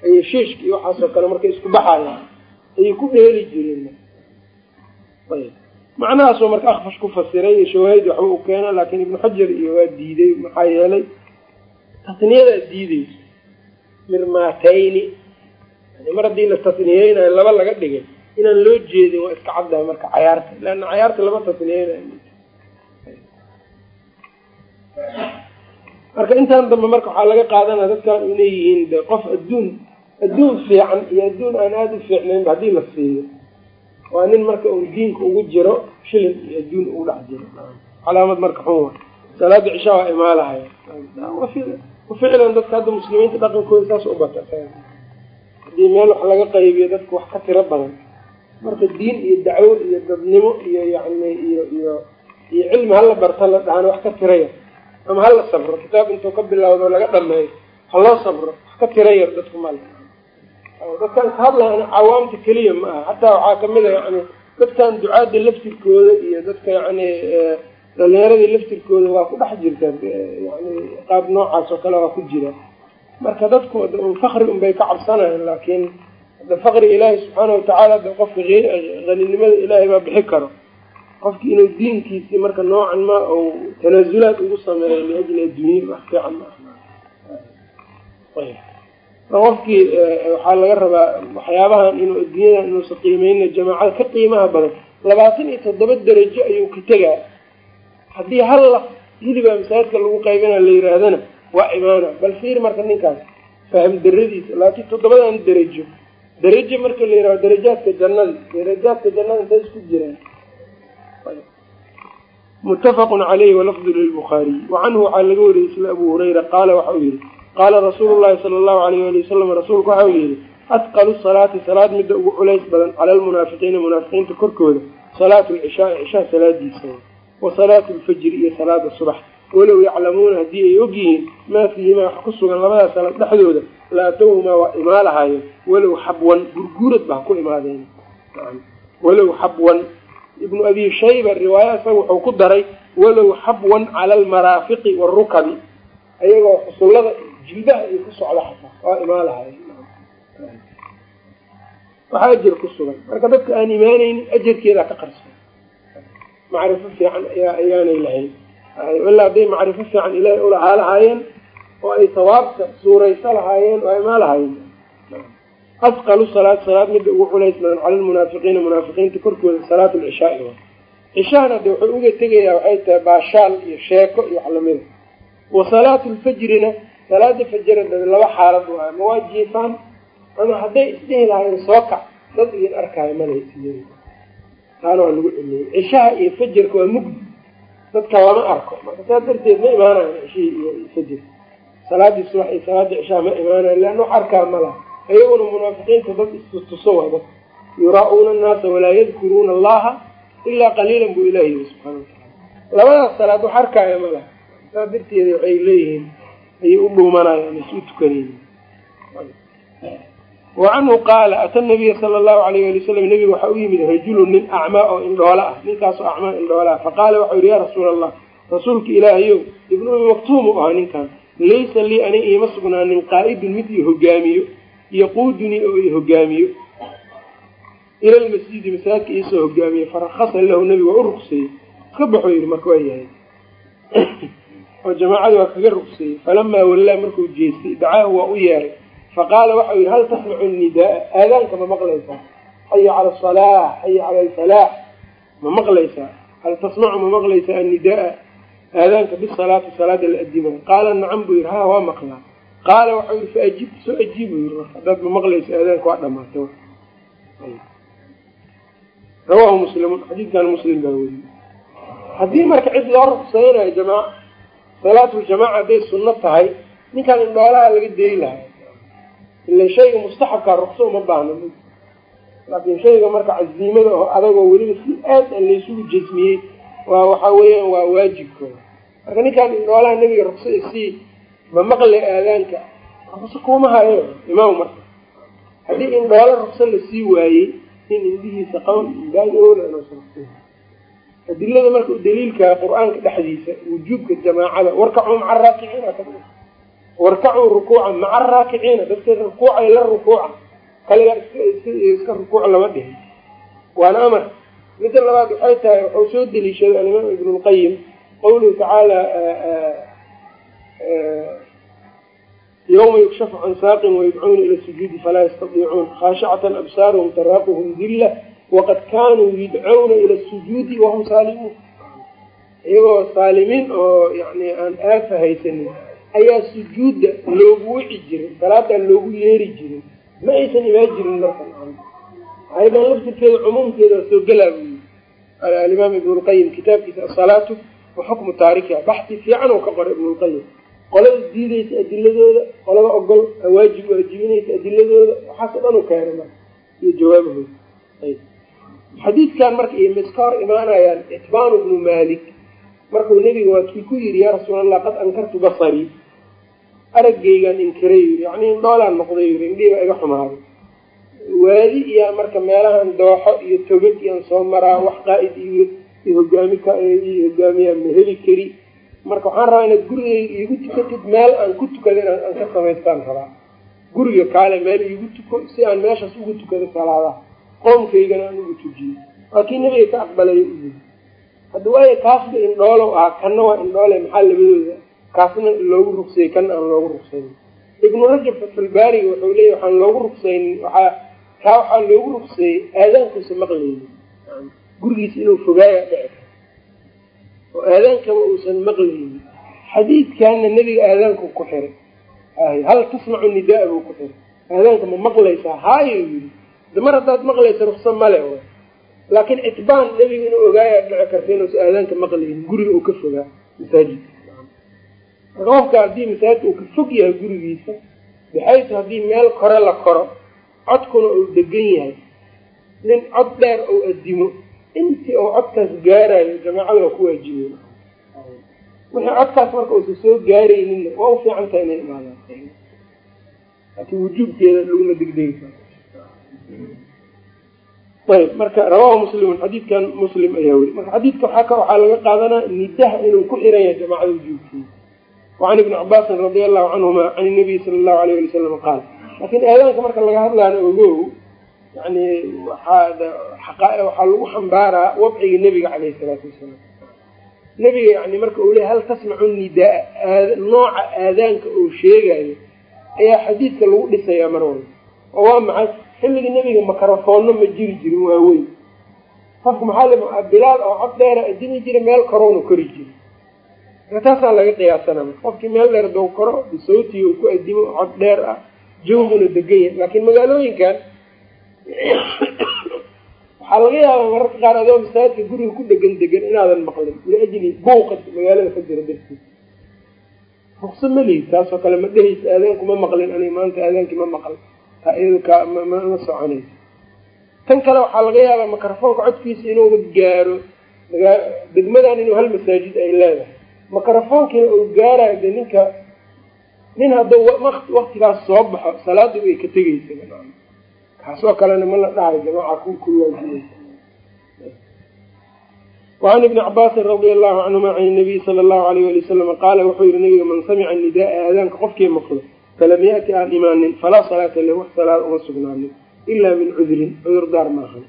ayay shiishka iyo waxaasoo kale markay isku baxayaan. Ayay ku dheeli jireen. Macnahaasoo marka akfash ku fasiray shawaahid waxba u keena laakiin ibnu xajar iyo waa diiday maxaa yeelay tasniyadaa diideyso mirmaatayni. Mar haddii la tasniyeynayo laba laga dhigay inaan loo jeedin waa iska caddahay marka cayaarta leanna cayaarta lama tasniyeynayo marka intaan dambe marka waxaa laga qaadanaya dadkan inay yihiin de qof adduun adduun fiican iyo adduun aan aada u fiicnaynba haddii la siiyo. Waa nin marka uu diinka ugu jiro shilin iyo adduun ugu dhex jiro. Calaamad marka xun wa salaada cishaa waa imaalahaya waficlan dadka hadda muslimiinta dhaqankooda saas u bata. Haddii meel wax laga qaybiyo dadka wax ka tiro badan marka diin iyo dacwo iyo dadnimo iyo yani iyo iyo iyo cilmi hala barta la dhahaan wax ka tiraya ama hala sabro. Kitaab intuu ka bilowdo laga dhameeyo haloo sabro. Wax ka tira yar dadku mal dadkan ka hadlayana cawaamta keliya ma aha. Xataa waxaa ka mid a yani dadkan ducaada laftirkooda iyo dadka yani dhalinyaradii laftirkooda waa ku dhex jirta yani qaab noocaas oo kale waa ku jira. Marka dadku fakri unbay ka cabsanayan laakiin ada fakri ilaahi subxaana watacaala de qofka haninimada ilaahay baa bixi karo. Qofki inuu diinkiisii marka noocan ma ou tanaasulaad ugu sameeyo liajli addunya wax fiican ma qofkii waxaa laga rabaa waxyaabahan inuu adduunyadan inuusa qiimeyna jamaacada ka qiimaha badan labaatan iyo toddoba derajo ayuu ka tegaa. Haddii hal laf hilibaa masaajidka lagu qaybina la yihaahdana waa imaana bal fiir marka ninkaas faham daradiisa laakiin toddobadan derajo derajo marka la yihahdo darajaadka jannada darajaadka jannada intay isku jiraan muttafaqun caleyhi walafdu lilbukhaariy wacanhu waxaa laga wariyey isla abu hurayra qaala waxa uu yihi qaala rasuulu llahi sala allahu alayh ali wasalam rasuulku waxa uu yihi adqalu salaati salaad midda ugu culays badan cala almunaafiqiina munaafiqiinta korkooda salaatu lcishaai cishaa salaadiisa wa salaatu lfajri iyo salaada subax walow yaclamuuna haddii ay ogyihiin maa fiihimaa wax ku sugan labadaas salaad dhexdooda la atowhumaa waa imaalahaayeen walow xabwan gurguurad ba ha ku imaadeen. Walow xabwan. Ibnu abi shayba riwaaya isaga wuxuu ku daray walow xabwan cala almaraafiqi waarukabi ayagoo xusullada jilbaha iyo ku socda xataa waa imaalahaayeen waxaa ajar ku sugan. Marka dadka aan imaanaynin ajarkeedaa ka qarsan macrifo fiican ayaa ayaanay lahayn ilaa hadday macrifo fiican ilaahay ulahaa lahaayeen oo ay sawaabta suuraysa lahaayeen oo imaa lahaayeen asqalu salaad salaad midda ugu culays badan cala lmunaafiqiina munaafiqiinta korkooda salaat lcishaai wa cishahana de wuxuu uga tegayaa waxay tahay baashaal iyo sheeko iyo wax lamida wa salaatu lfajrina salaada fajara laba xaalad waay ma waa jiifaan ama hadday isdhihi lahayn soo kac dad idin arkaayo malaysiy taana waa lagu celiyey. Cishaha iyo fajarka waa mugdi dadka lama arko. Marka saa darteed ma imaanayo cishihii iyo fajar salaadii subax iyo salaadii cishaha ma imaanayo leanna wax arkaa ma laha. Munaafiqiinta dad istutuso waa dad. Yuraa-uuna annaasa walaa yadkuruuna allaha ilaa qaliilan buu ilaah yiri subxana watacala labadaas salaad wax arkaayo ma laha. Saa darteeda waxay leeyihiin ayay u dhuumanayaan tukanayni wa canhu qaala ata nabiya sala allahu alayh ali wasalam nebiga waxaa u yimid rajulun nin acmaa oo indhoola ah ninkaasoo acmaa indhoola ah faqaala waxau yihi yaa rasuula allah rasuulka ilaahayow ibnu umi maktuum u ahaa ninkan laysa lii ani iima sugnaanin qaa'idun mid i hogaamiyo yaquudunii oo i hogaamiyo ila lmasjidi masaajidka iisoo hogaamiye farakasa lahu nebiga waa u ruqseeyey iska baxuu yihi marka waa yahay oo jamaacada waa kaga ruqseeyey falamaa wallaa markuu jeestay dacaahu waa u yeeray faqaala waxau yihi hal tasmacu nidaa aadaanka ma maqlaysaa xaya cala asalaax xaya cala alfalaax ma maqlaysaa hal tasmacu ma maqlaysaa annidaa aadaanka bisalaati salaada la adimayo qaala nacam buu yihi ha waa maqlaa qaala waxau yihi faajib soo ajiib buu yihi marka haddaad ma maqlaysa aadaanka waa dhamaatay rawahu muslimun xadiidkan muslim baa weriye haddii marka cid loo ruqsaynayo jamaa salaatuljamaaca hadday sunno tahay ninkan indhoolaha laga deyi lahay ila shayga mustaxabkaa ruqso uma baahna laakiin shayga marka casiimada oo adagoo weliba si aad a laysugu jasmiyey waa waxaa weeyaan waa waajibkooda marka ninkan indhoolaha nebiga ruqso isii ma maqle aadaanka ruqso kuma hayo imaam marka. Haddii indhoola ruqso la sii waayey in indihiisa qawn baadi oola inuusan adilada marka daliilkaa qur'aanka dhexdiisa wujuubka jamaacada warkacuu maca raakiciina ka warkacuu rukuuca maca raakiciina dadka rukuucay la rukuuca. Kaligaa iska rukuuc lama dhihin. Waana amar. Midda labaad waxay tahay waxau soo deliishaday alimaam ibn lqayim qawluhu tacaala yawma yukshafu can saaqin wayudcuuna ila sujuudi falaa yastadiicuun khaashicatan absaaruhum taraaquhum dilla waqad kaanuu yudcawna ila sujuudi wahum saalimuun. Iyagoo saalimiin oo yani aan aafa haysanin ayaa sujuudda loogu wici jirin salaadaa loogu yeeri jirin ma aysan imaan jirin marka ayadan laftirkeeda cumuumkeeda waa soo gelaa buu yii alimaam ibn lqayim kitaabkiisa asalaatu wa xukmu taarikiha baxti fiican oo ka qoray ibn lqayim qolada diideysa adiladooda qolada ogol waajib waajibinaysa adiladooda waxaas o dhan u keenay marka iyo jawaabahooda xadiidkan marka iyo miska imaanayaan itbaanu bnu malik markuu nebiga waa kii ku yidhi yaa rasuul allah qad ankartu basarii araggaygaan inkiray yiri yacni indhoolaan noqday yiri indhihiba iga xumaaday. Waadi iyo marka meelahan dooxo iyo togag iyaan soo maraa wax qaa'id iyo hogaami iyo hogaamiyaan ma heli kari. Marka waxaan rabaa inaad gurigayga iigu tukatid meel aan ku tukada aan ka samaystaan rabaa. Guriga kaale meel iigu tuko si aan meeshaas ugu tukado salaadaha qoomkaygana aan ugu tujiyo. Waa kii nebiga ka aqbalay u yiri hadda waayo kaasba indhoolow ah kanna waa indhoole maxaa labadooda kaasna loogu rugsayey kana aan loogu rugsaynin ibnu rajab fatxulbaariga wuxuu leeyahy waxaan loogu rugsaynin waxaa kaa waxaa loogu rugsayey aadaankuusa maqlaynin. Gurigiisa inuu fogaaya dhici oo aadaankaba uusan maqlaynin. Xadiidkana nebiga aadaanku ku xiray. Hal tasmacu nidaa buu ku xiray. Aadaanka ma maqlaysaa? Haayo yiri de mar haddaad maqlaysa rukso male laakiin itbaan nebiga inuu ogaaya dhici karta inuusa aadaanka maqlaynin guriga uu ka fogaa masaajidka qofka haddii masaajidka uu ka fog yahay gurigiisa baxaytu haddii meel kore la koro codkuna uu degan yahay. Nin cod dheer ou adimo intii uu codkaas gaarayo jamaacada waa ku waajibay wixii codkaas marka uusa soo gaarayninna waa u fiican tahay inay imaadaan laakiin wujuubkeeda laguma degdegi karo. Ayb marka rawahu muslimun xadiidkan muslim ayaa weri marka xadiidka waxaa ka waxaa laga qaadanaa nidaha inuu ku xiran yahay jamaacada wujuubkeeda wacan ibni cabaasin radia allahu canhuma can inabiy sala allahu alayh ali wasalam qaal laakiin aadaanka marka laga hadlaana ogow yani waxaa waxaa lagu xambaaraa wadciga nebiga caleyhi salaatu wasalaam nebiga yani marka uu le hal tasmacu nidaa nooca aadaanka uu sheegayo ayaa xadiidka lagu dhisayaa mar walba. Oo waa maxay? Xilliga nebiga makarofoonno ma jiri jirin waaweyn. Qofku maxaa bilaal oo cod dheera adimi jira meel korowna kori jira taasaa laga qiyaasana qofkii meel dheer dow koro bisawtiga uu ku adimo cod dheer ah jawguna degan yahay laakiin magaalooyinkan waxaa laga yaabaa mararka qaar adoo masaajidka guriga ku dhegan degan inaadan maqlin. Liajli buuqa magaalada ka jira dartiis rukso ma lihi taasoo kale ma dhehaysa aadaanku ma maqlin ani maanta aadaankii ma maqal taa iyada ka ma soconayso tan kale waxaa laga yaabaa microfoonka codkiisa inuuba gaaro. Degmadan inuu hal masaajid ay leedahay microfoonkiina uu gaarayo de ninka nin hadduu waktigaas soo baxo salaada way ka tegeysa kaasoo kalena ma la dhahayo jamaaca ku wacan ibni cabaasin radia allahu canhuma can nabiyi sala allahu alayh ali wasalam qaala wuxuu yihi nabiga man samica nidaaa aadaanka qofkii maqlo falam yaati aan imaanin falaa salaata lahu wax salaad uma sugnaanin ilaa min cudrin cudurdaar maahan.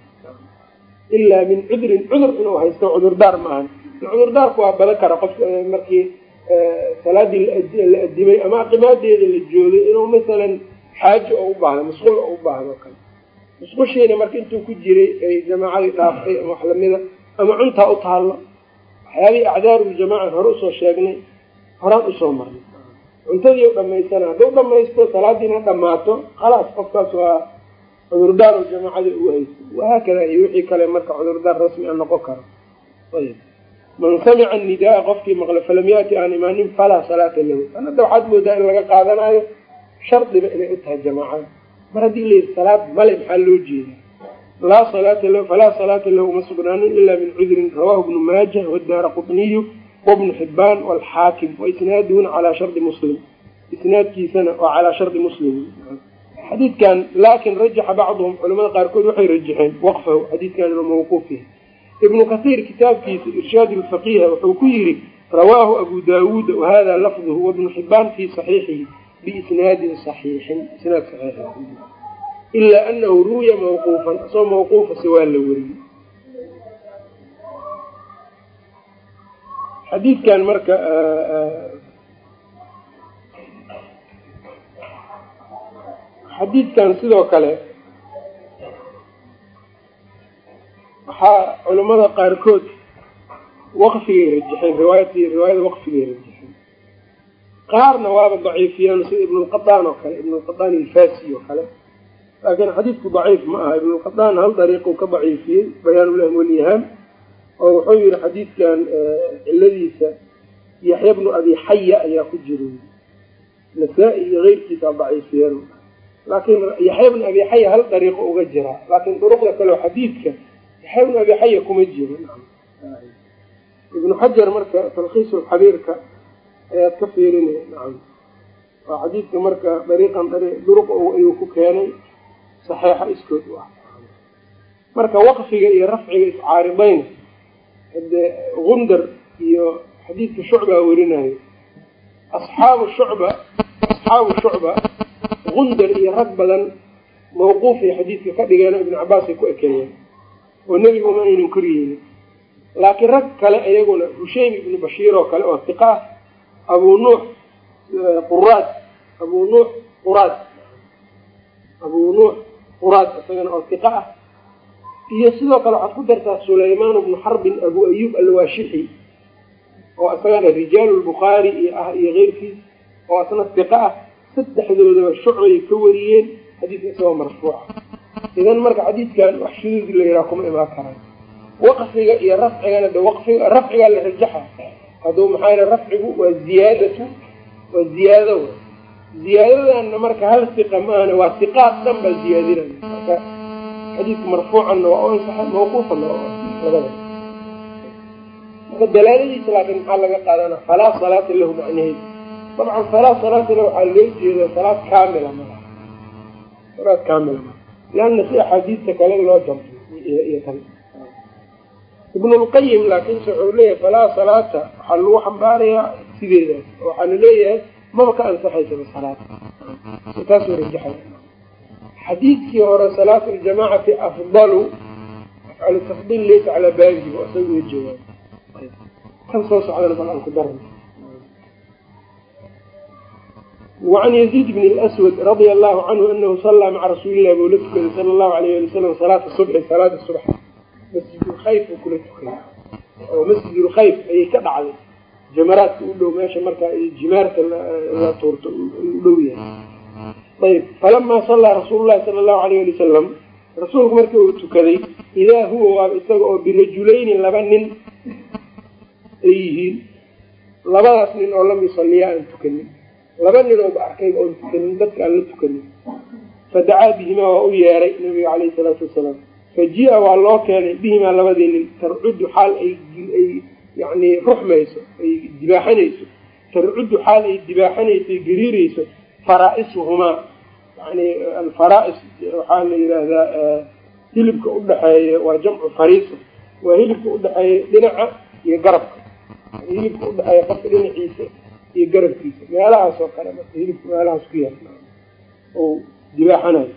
Ilaa min cudrin cudur inuu haysto cudurdaar maahan cudurdaarku waa badan kara. Qofka markii salaadii la adimay ama aqimaadeeda la joogay inuu masalan xaajo oo u baahdo musqul oo u baahdo kale. Musqushiina marka intuu ku jiray ay jamaacadii dhaaftay ama wax lamida ama cuntaa u taallo waxyaabihii acdaaruljamaaca hore u soo sheegnay horaan u soo marnay. Cuntadii u dhamaysana hadduu dhamaysto salaadiina dhammaato khalaas qofkaas waa cudurdaar oo jamaacada ugu haysto. Wahaakada iyo wixii kale marka cudurdaar rasmi a noqon karo. Ayb man samica nidaa qofkii maqlo falam yaati aan imaanin falaa salaata lahu. An hadda waxaad moodaa in laga qaadanayo shardiba inay u tahay jamaacada mar haddii la yidhi salaad male maxaa loo jeedaa? Laa salaata lahu falaa salaata lahu uma sugnaanin ilaa min cudrin. Rawahu ibnu maaja wadaara qutniyu wabnu xibaan walxaakim waisnaaduhuna calaa shardi muslim. Isnaadkiisana waa calaa shardi muslim. Xadiidkan laakin rajaxa bacduhum culamada qaarkood waxay rajaxeen waqfahu. Xadiidkan mawquuf yahay ibnu kasiir kitaabkiisa irshaad lfaqiha wuxuu ku yidhi rawaahu abu daawuud wahada lafduhu wabnu xibaan fii saxiixihi biisnaadin saxiixin. Isnaad saxiix ilaa anahu ruwiya mawquufan asoo mawquufase waa la weriyey xadiidkan marka xadiidkan sidoo kale culamada qaarkood waqfigay rajaxeen riwaayat riwaayada waqfigay rajaxeen. Qaarna waaba daciifiyaan sida ibnulqadaan oo kale ibnulqadaan ilfasi oo kale. Laakiin xadiidku daciif ma aha. Ibnulqadaan hal dariiquu ka daciifiyey bayaanulahim walyahaam oo wuxuu yihi xadiidkan ciladiisa yaxya bnu abi xaya ayaa ku jira nasaa-i iyo keyrkiisa daciifiyeen. Laakiin yaxya bnu abi xaya hal dariiqo uga jiraa laakiin duruqda kaleo xadiidka bnu abi xaya kuma jiro ibnu xajar marka talkiisulxabiirka ayaad ka fiirinaya nacam. Waa xadiidka marka dariiqan duruq ayuu ku keenay saxeixa iskood u ah. Marka waqfiga iyo rafciga iscaaridayna hadee gundar iyo xadiidka shucbaa werinayo asxaabu shucba asxaabu shucba gundar iyo rag badan mawquufay xadiidka ka dhigeen ibnu cabaasay ku ekeeyeen oo nebiga uma aynan koryeelin laakiin rag kale iyaguna hushaym ibnu bashiir oo kale oo hiqa ah abuu nuux quraad abuu nuux quraad abuu nuux quraad isagana oo hiqa ah iyo sidoo kale waxaad ku dartaa sulaymaan bnu xarbin abu ayub alwaashixi oo isagana rijaalu lbukhaari iyo ah iyo keyrkiis oo asna hiqa ah saddexdoodaba shucbay ka wariyeen xadiidka isagoo marfuuca idan marka xadiidkan wax shuduud la yidhaha kuma imaan karaan. Waqfiga iyo rafcigana de waqfiga rafcigaa la rajaxa. Hadduu maxaa yal rafcigu waa ziyaadatu waa ziyaado ziyaadadanna marka hal siqa maahane waa siqaad dhan baa ziyaadinaya. Marka xadiidka marfuucanna waa u mawquufanna labada. Marka dalaaladiisa laakiin maxaa laga qaadana falaa salaata lahu macnaheedu. Dabcan falaa salaata lahu waxaa loo jeeda salaad kaamila maa salaad kaamila maa leanna si axaadiista kale loo jamto iyo tan ibnulqayim laakiinse wuxuu leeyahay falaa salaata waxaa lagu xambaarayaa sideedaas waxaana leeyahay maba ka ansaxaysaba salaata taasuu rajaxay xadiidkii hore salaatu ljamaacati afdalu tafdiil laysa calaa baabihi isaga uga jawaab kan soo socdana bal aan ku darna wacan yaziid bn lswad radia allahu canhu anahu sallaa maca rasuulillahi buu la tukaday sala allahu alayh ali wasalam salaata subxi salaada subx masjidulkhayf uu kula tukay oo masjidulkhayf ayay ka dhacday jamaraadka u dhow meesha markaa jimaarka la tuurto u dhow yahay ayb falamaa sallaa rasuulu llahi sala allahu alayh ali wasalam rasuulku markii uu tukaday idaa huwa waaba isaga oo birajulayni laba nin ay yihiin labadaas nin oo lam yusaliyaa aan tukanin laba nin ooba arkayba oon tukanin dadka aan la tukanin. Fadacaa bihimaa waa u yeeray nabiga caleyhi salaatu wasalaam. Fa jia waa loo keenay bihimaa labadii nin tarcuddu xaal ay ay yani ruxmayso ay dibaaxanayso. Tarcuddu xaal ay dibaaxanayso ay gariirayso faraa-isuhumaa yani alfaraa-is waxaa la yidhaahdaa hilibka udhaxeeya waa jamcu fariisa waa hilibka udhaxeeya dhinaca iyo garabka. Hilibka udhaxeeya qofka dhinaciisa iyo garabkiisa. Meelahaas oo kale marka hilibka meelahaas ku yaal ou dibaaxanayo.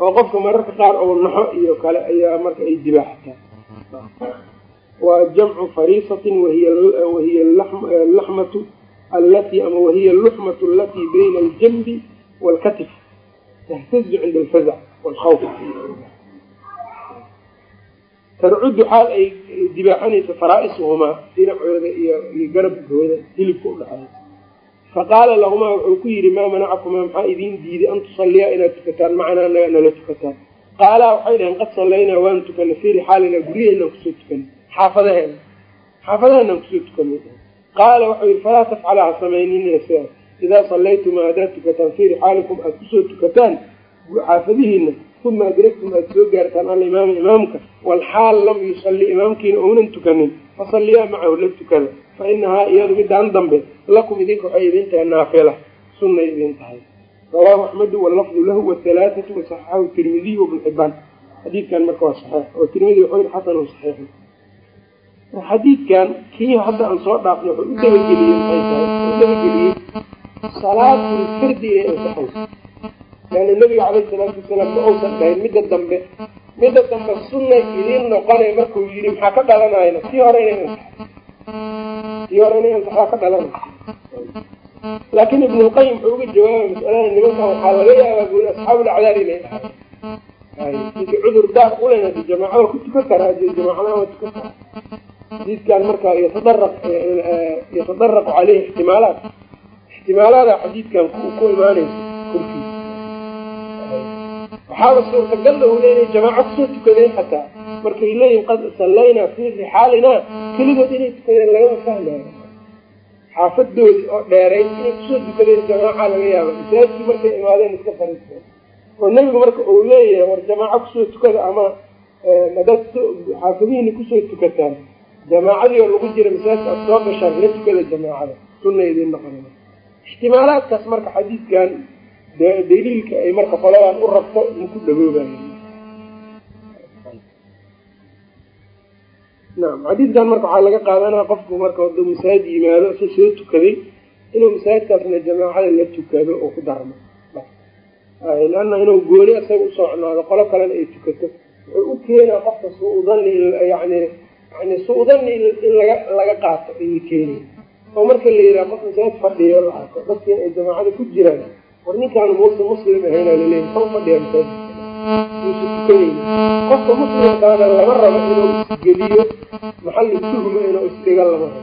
Oo qofka mararka qaar ou naxo iyo kale ayaa marka ay dibaaxataa. Waa jamcu fariisatin wahiy wahiya laxmatu allatii ama wahiya luxmatu alatii bayna aljanbi waalkatif tahtazu cinda alfazac waalkhawf tarcuddu xaal ay dibaaxanayso faraa-isuhumaa dhinacooda iyo iyo garabkooda hilibka udhaxeeya faqaala lahumaa wuxuu ku yidhi maa manacakumaa maxaa idiin diiday an tusalliyaa inaad tukataan? Macanaa anaga nala tukataan. Qaalaa waxay dhaheen qad sallaynaa waan tukanay fii rixaalinaa guryaheenaan ku soo tukanay xaafadaheena xaafadaheennaan ku soo tukanay qaala waxau yidhi falaa tafcala ha samaynina sidaas idaa sallaytuma haddaad tukataan fii rixaalikum aad ku soo tukataan. Xaafadihiina uma adragtum aad soo gaartaan alimaama imaamka walxaal lam yusalli imaamkiina ounan tukanin fasalliyaa macahu la tukada fa inahaa iyadu midaan dambe lakum idinka waxay idin tahay naafila sunnay idin tahay rawaahu axmedu wallafdu lahu wahalaathatu wasaxaxahu tirmidiy wabnu xibaan xadiidkan marka waa saxiix oo tirmidi wuxuu yihi xasan saxiixu xadiidkan kii hadda aan soo dhaafnay wuxuu u dabageliyey maxay tahay u dabageliyey salaatulfardi inay ansaxayso leanna nabiga caleyhi salaatu wasalaam ma uusan dhahin midda dambe midda dambe sunnay idiin noqonay markuu yidhi maxaa ka dhalanayna? Tii hore inay ansaxo tii hore inay ansaxaa ka dhalanaysa? Laakiin ibnulqayim wuxuu uga jawaabay masalada nimankan waxaa laga yaabaa buuli asxaabulacdaar inay dhahay ninkii cudur daar ulena jamaacada ku tukan karaa jamaacadaha waa tukan karaa xadiidkan marka yatadaraq yatadaraqu caleyhi ixtimaalaat. Ixtimaalaada xadiidkan ku imaanaysa waxaaba suurtagal lahu inay jamaaco ku soo tukadeen xataa. Markay leeyihiin qad sallaynaa fii rixaalinaa keligood inay tukadeen lagama fahmayo xaafadoodii oo dheeray inay ku soo tukadeen jamaaca laga yaaba masaajidkii markay imaadeen iska fariisteen oo nebigu marka uu leeyahay war jamaaco ku soo tukada ama madaad xaafadihiina ku soo tukataan. Jamaacadii oo lagu jira masaajidka aad soo gashaan la tukada jamaacada. Sunna idiin noqon ixtimaalaadkaas marka xadiidkan daliilka ay marka qoladan u rabto maku dhagoobayo nacam xadiidkan marka waxaa laga qaadanaya qofku marka haduu masaajid yimaado si soo tukaday inuu masaajidkaasna jamaacada la tukado oo ku darmo. Leanna inuu gooni isaga u socnaado qolo kalena ay tukato. Wuxuu u keenaa qofka suu dani yani yani suu dani in laga laga qaato ayay keenay. Oo marka la yidhaha qof masaajid fadhiyo la arko dadkiina ay jamaacada ku jiraan war ninkaanu muusa muslim ahaynaa laleeya kau fadhiya tukanayni qofka muslimkaana lama rabo inuu isgeliyo maxalli tuhma inuu isdhiga lama rabo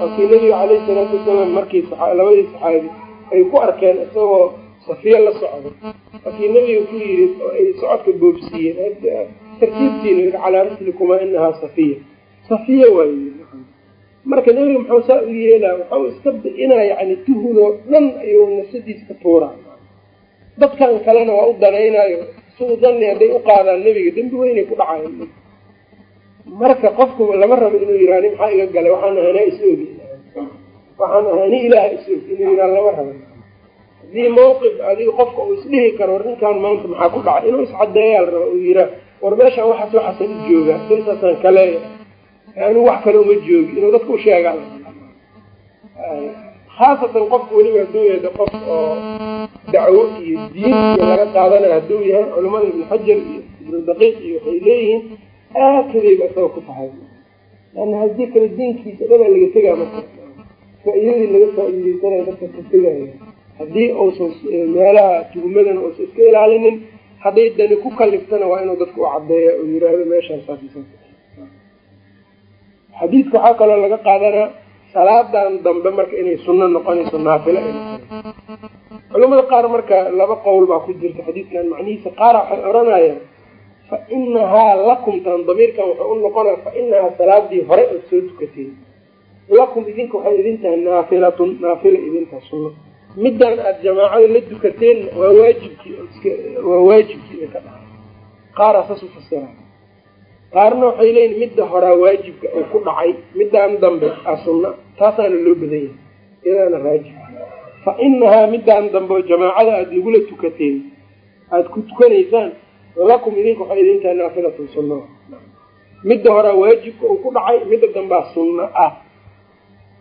waakii nabiga caleyhi salaatu wasalaam markii labadii saxaabi ay ku arkeen isagoo safiya la socdo waakii nabiga ku yidhi oo ay socodka boobsiiyeen tartiibtiina yii calaa rislikumaa inahaa safiya safiya waayi marka nebiga muxuu saa u yeelaa waxau iska inaa yani tuhunoo dhan ayuu nafsadiis ka tuuraa. Dadkan kalena waa u danaynaayo. Suu dani hadday u qaadaan nebiga dembi weynay ku dhacayan marka qofku lama rabo inuu yihani maxaa iga galay? Waxaan ahanaa is ogi waxaan ahani ilaaha is og inuu yihaa lama rabo. Haddii mawqif adiga qofka uu isdhihi karo war ninkaan maanta maxaa ku dhacay? Inuu iscadeeyaa la raba uu yihaa war meeshaan waxaas waxaasan u joogaa intaasaan kaleeya anigu wax kale uma joogi inuu dadka u sheegaa. Khaasatan qofka weliba hadduu yahay qof oo dacwo iyo diin iyo laga qaadanayo hadduu yahay culamada ibnu xajar iyo ibnu daqiiq iyo waxay leeyihiin aakadayba isaga ku tahay. Laana haddii kale diinkiisa dhabaa laga tegaa marka faa-iidadii laga faa-iideysanaya dadka ka tegaya. Haddii uusan meelaha tuhmadana uusan iska ilaalinin hadday dani ku kaliftana waa inuu dadka u cadeeya oo yiraahdo meeshaas xadiidka waxaa kaloo laga qaadanaa salaadan dambe marka inay sunno noqonayso naafilo ay qaar marka laba qowl baa ku jirta xadiidkan macnihiisa qaara waxay odhanayaan fa inahaa lakum tan damiirkan wuxuu u noqonaya fa inahaa salaadii hore ood soo tukateen lakum idinka waxay idin tahay naafilatun naafila idintaha sunno midaan aada jamaacada la dukateen waa waajibkii waa waajibkii ka dhahay qaaraa saas u qaarna waxay leeyihiin midda horaa waajibka uu ku dhacay midaan dambe a sunna. Taasaana loo badan yahay iyadaana raajib fa inahaa midaan dambe oo jamaacada aada lagula tukateen aada ku tukanaysaan lakum idinka waxay idin tahay naafilatun sunna. Midda horaa waajibka uu ku dhacay midda dambaa sunna ah.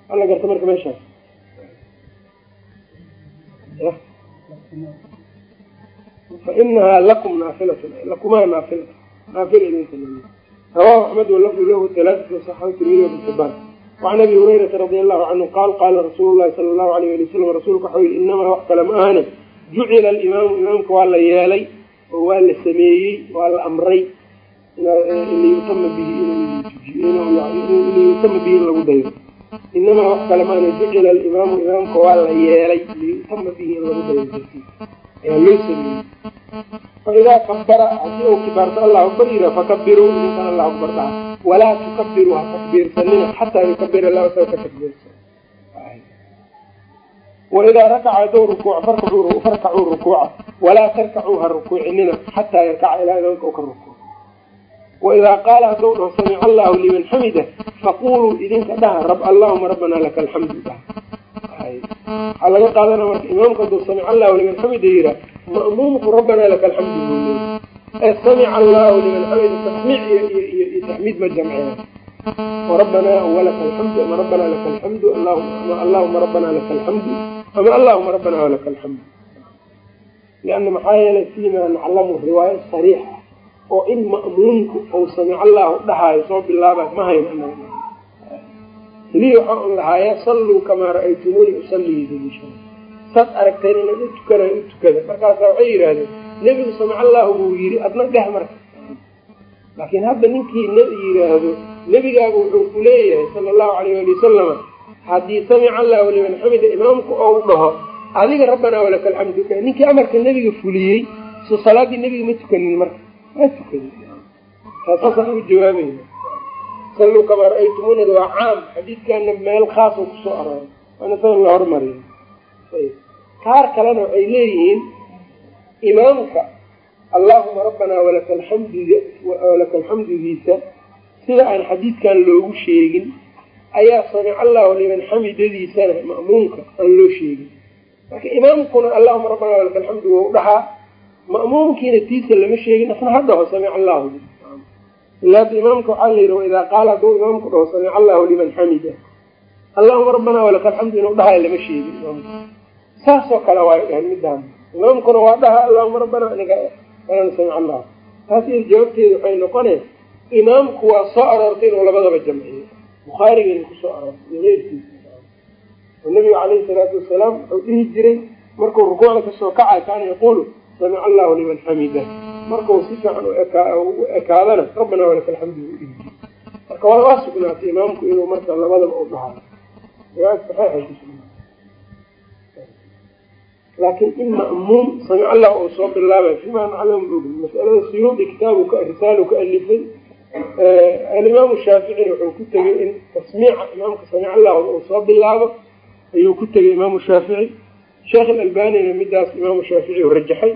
Ala garta marka meeshaas. Fa inahaa lakum naafilatun lakumaa naafila naafila idinka rawahu axmed walafdu lahu talaatatu saxahu tirmidi wabn xibaan wacan abi hurayrata radi allahu canhu qaal qaala rasuulu llahi sala allahu alayh ali wasalam rasuulka waxau yihi inamaa wax kale ma ahane jucila alimaamu imaamka waa la yeelay oo waa la sameeyey waa la amray liyutama bihi in lagu dayro inamaa wax kale maana jucila alimaamu imaamka waa la yeelay liyutama bihi in lagu dayro sameeyey faidaa kabara haddii uu kibaarto allahu akbar yira fakabiruu idinkan allahu akbar dhaha walaa tukabiruu ha takbiirsanina xataa yukabira lahu isaga ka takbiirsan waidaa rakaca hadduu rukuuc farkacuu rukuuca walaa tarkacuu ha rukuucinina xataa yarkaca ilaa imaamka u ka rukuuc waidaa qaala hadduu dhaho samica allahu liman xamida faquluu idinka dhaha rab allahuma rabbana laka alxamdu dhaha waxaa laga qaadana marka imaamka hadduu samica allahu liman xamida yiraa ma'muumku rabbanaa laka alxamdu buuleey ee samica allahu liman xamida tasmiic iyo taxmiid ma jamceena warabanaa walaka alxamdu ama rabbanaa laka alxamdu allahuma rabbanaa laka alxamdu ama allahuma rabbanaa walaka alxamdu. Lianna maxaa yeelay fiimaa naclamu riwaayo sariix ah oo in ma'muumku uu samica allahu dhahaayo soo bilaabay ma hayn keliya waxaa un lahaaya salluu kamaa ra'aytumuuni usallii daliisha saad aragteen inaan u tukanayo u tukada. Markaasaa waxay yidhaahdeen nebigu samica allahu buu yidhi adna dheh marka. Laakiin hadda ninkii nebi yidhaahdo nebigaagu wuxuu ku leeyahay sala allahu alayh ali wasalama haddii samica allahu liman xamida imaamku ou dhaho adiga rabbanaa walaka alxamdu ninkii amarka nebiga fuliyey soo salaaddii nebiga ma tukanin marka. Ma tukanin. Taasasaan ugu jawaabayna salluu kamaa ra'aytumuunada waa caam. Xadiidkana meel khaasoo ku soo arooray. Waana sagan la hormariyo. Qaar kalena waxay leeyihiin imaamka allaahuma rabbanaa walaka alxamdu walaka alxamdugiisa sida aan xadiidkan loogu sheegin ayaa samica allahu liman xamidadiisana ma'muumka aan loo sheegin. Marka imaamkuna allahuma rabbanaa walaka alxamdu wou dhahaa. Ma'muumkiina tiisa lama sheegin asna ha dhaho samica allahu ilaada imaamka waxaa la yidhi waidaa qaala hadduu imaamku dhaho samica allahu liman xamida allahuma rabbanaa walaka alxamdu inuu dhahayo lama sheegin imaamka saasoo kale waa dhaheen midaan imaamkuna waa dhaha allahuma rabbanaa anana samica allah taas iya jawaabteeda waxay noqoneen imaamku waa soo aroortay inuu labadaba jamciyo bukhaarigana ku soo aroortay iyo keyrkiisa oo nabigu calayhi salaatu wasalaam wuxuu dhihi jiray markuu rukuucda ka soo kacay kaana yaquulu samica allahu liman xamida markuu si fiican u ekaadana rabbanaa walaka alxamdu u dhihi marka waa sugnaatay imaamku inuu marka labadaba u kusugnaatay laakiin in ma'muum samic allah uu soo bilaabay fimaa naclamu ogin masalada suyuudi kitaabu risaalu ka alifay. Alimaamu shaaficina wuxuu ku tegay in tasmiica imaamka samic allah uu soo bilaabo ayuu ku tegay imaamu shaafici sheekh alalbanina midaas imaamu shaafici u rajaxay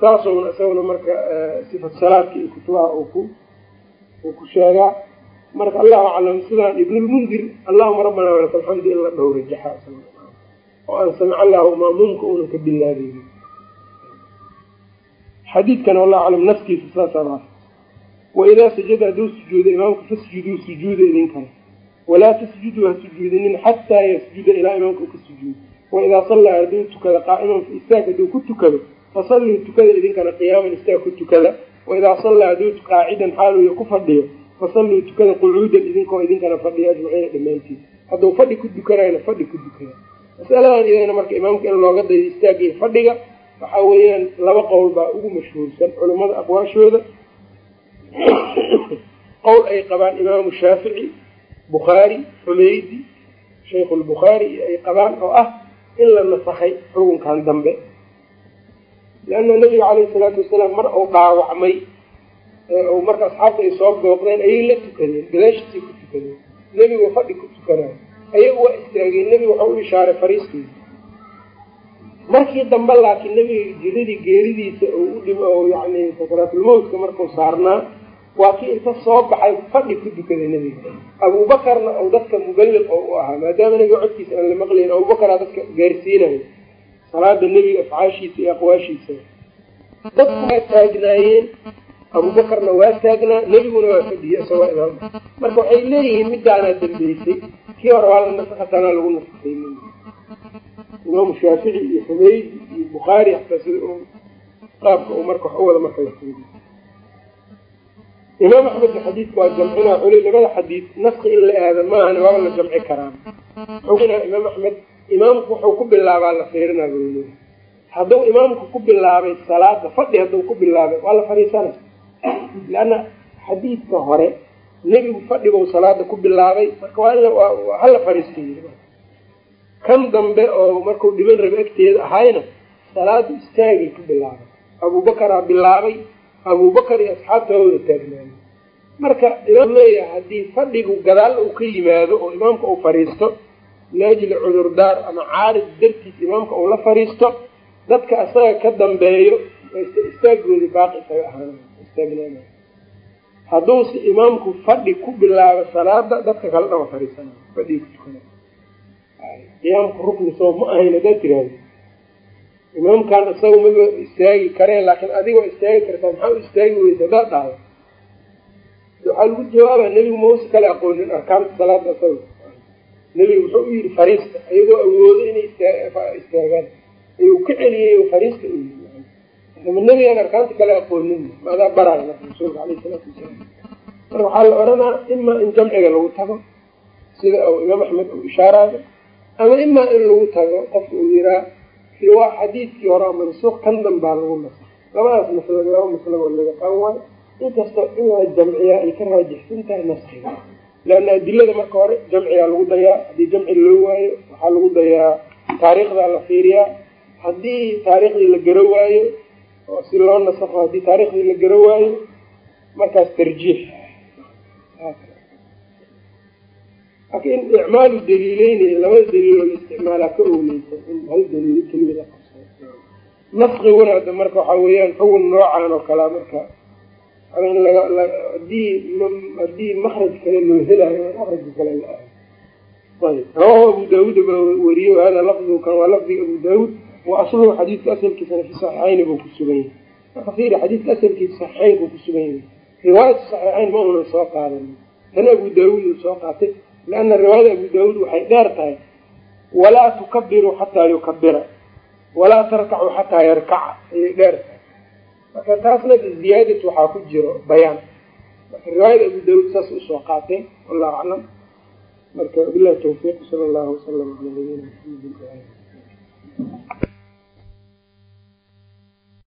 saasuna isaguna marka sifat salaadka iyo kutubaha uu ku sheegaa. Marka allahu aclam sidaan ibnulmundir allahuma rabbana walaka alxamdu in la dhow rajaxa oo aan samic allahu maamuumka uunan ka bilaabeynin xadiidkan wallahu aclam nafkiisa saasaa waidaa sajada hadduu sujuuda imaamka fasjuduu sujuuda idinkana walaa tasjuduu ha sujuudinin xataa yasjuda ilaa imaamka uu ka sujuudo waidaa sallaa hadduu tukada qaa'iman istaag hadduu ku tukado fasalluu tukada idinkana qiyaaman istaag ku tukada. Waidaa sallaa hadduu qaacidan xaaluya ku fadhiyo fasalluu tukada qucuudan idinkoo idinkana fadhiyo ajmaciina dhammaantiin hadduu fadhi ku dukanayna fadhi ku dukada. Masaladan iyadana marka imaamka in looga dayo istaag iyo fadhiga waxaa weeyaan laba qowl baa ugu mashhuursan culammada aqwaashooda. Qowl ay qabaan imaamu shaafici bukhaari xumeydi shaykhu lbukhaari ay qabaan oo ah in la nasakhay xukunkan dambe. Leanna nabiga caleyhi salaatu wasalaam mar uu dhaawacmay ee marka asxaabta ay soo gooqdeen ayay la tukadeen gadaashiisay ku tukadeen nebigu fadhi ku tukanayo ayagu waa istaageen nebigu waxau u ishaaray fariiskiisa markii dambe laakiin nebiga jiradii geeridiisa oo u dhim oo yani sakaraatulmowtka markuu saarnaa waa kii inta soo baxay fadhi ku dukaday nebiga. Abuubakarna ou dadka muballiq oo u ahaa maadaama nebiga codkiisa aan la maqlayn abubakaraa dadka gaarsiinayo salaada nebiga afcaashiisa iyo aqwaashiisa. Dadku waa taagnaayeen. Abuubakarna waa taagnaa nebiguna waa fadhiyey isagoo imaam. Marka waxay leeyihiin midaanaa dambeysay kii hore waa la nasakhatanaa lagu nasakhay imaamu shaafici iyo xumeydi iyo bukhaari xataa sida qaabka uu marka wax u wada marka la fiiriyo imaam axmedna xadiidka waa jamcinaa xuli labada xadiid naski in la aada maahan waaba la jamci karaan imaam axmed imaamku wuxuu ku bilaabaa la fiirinaa leeyahy hadduu imaamku ku bilaabay salaada fadhi hadduu ku bilaabay waa la fadhiisana leanna xadiidka hore nebigu fadhibuu salaada ku bilaabay marka waa hala fadhiisto kan dambe oo markuu dhiban raba agteeda ahayna salaada istaagay ku bilaabay. Abuubakaraa bilaabay abuubakar iyo asxaabta waa wada taagnaayay marka leeyahay haddii fadhigu gadaal uu ka yimaado oo imaamka uu fadhiisto liajli cudurdaar ama caarid dartiis imaamka uu la fadhiisto dadka asaga ka dambeeyo istaagoodi baaqi isaga ahaan istaagnaana hadduuse imaamku fadhi ku bilaabo salaada dadka kale dhama fadhiisana fadhigi ku tukana qiyaamku rukni soo ma ahayn haddaad tiraahdo imaamkan isaga maba istaagi kareen laakiin adigoo istaagi kartaa maxaa u istaagi weysa haddaad dhahdo waxaa lagu jawaaba nebigu mausa kale aqoonin arkaanta salaada isaga nebigu muxuu u yidhi fariista. Ayagoo awoodo inay istaagaan. Ayuu ka celiyey fariista u yii nebigaan arkaanta kale aqoonin. Maadaa baraayo marka rasuulka aleyhi salaatu wasalaam marka waxaa la odhanaa imaa in jamciga lagu tago sida imaam axmed uu ishaaraayo ama imaa in lagu tago qofka uu yiraa waa xadiidkii hore mansuuq kan danbaa lagu nasa labadaas masla laba maslagoo laga qaan waayo. Inkastoo in la jamciyaa ay ka raajixsan tahay naskiga leanna adilada marka hore jamcigaa lagu dayaa haddii jamci loo waayo waxaa lagu dayaa taariikhdaa la fiiriyaa. Haddii taariikhdii la garo waayo oo si loo nasakho haddii taariikhdii la garo waayo markaas tarjiix laakiin icmaalu daliileyni labada daliiloo la isticmaalaa ka ooleysa in hal daliil kelimada naskiguna ada marka waxaa weeyaan xugun noocan oo kalea marka haddii haddii makraj kale loo helayo makrajka kale la ayb rawahu abu daawuud baa weriye hada lafdu kan waa lafdiga abu daawuud wa asluhu xadiidka asalkiisana fi saxiixayni buu ku sugan yahay. Marka fiiri xadiidka asalkiisa saxiixaynku ku sugan yahay. Riwaayatu saxiixayn ma unan soo qaadan. Tan abu daawuud uu soo qaatay lianna riwaayada abu daawuud waxay dheer tahay walaa tukabiruu xataa yukabira walaa tarkacu xataa yarkaca ayay dheer tahay marka taasna ziyaadad waxaa ku jiro bayaan marka riwaayada abu daawuud saas u soo qaatay wallahu aclam marka bilahi tawfiiq sala allahu wasalam ala nabiyina maxamedi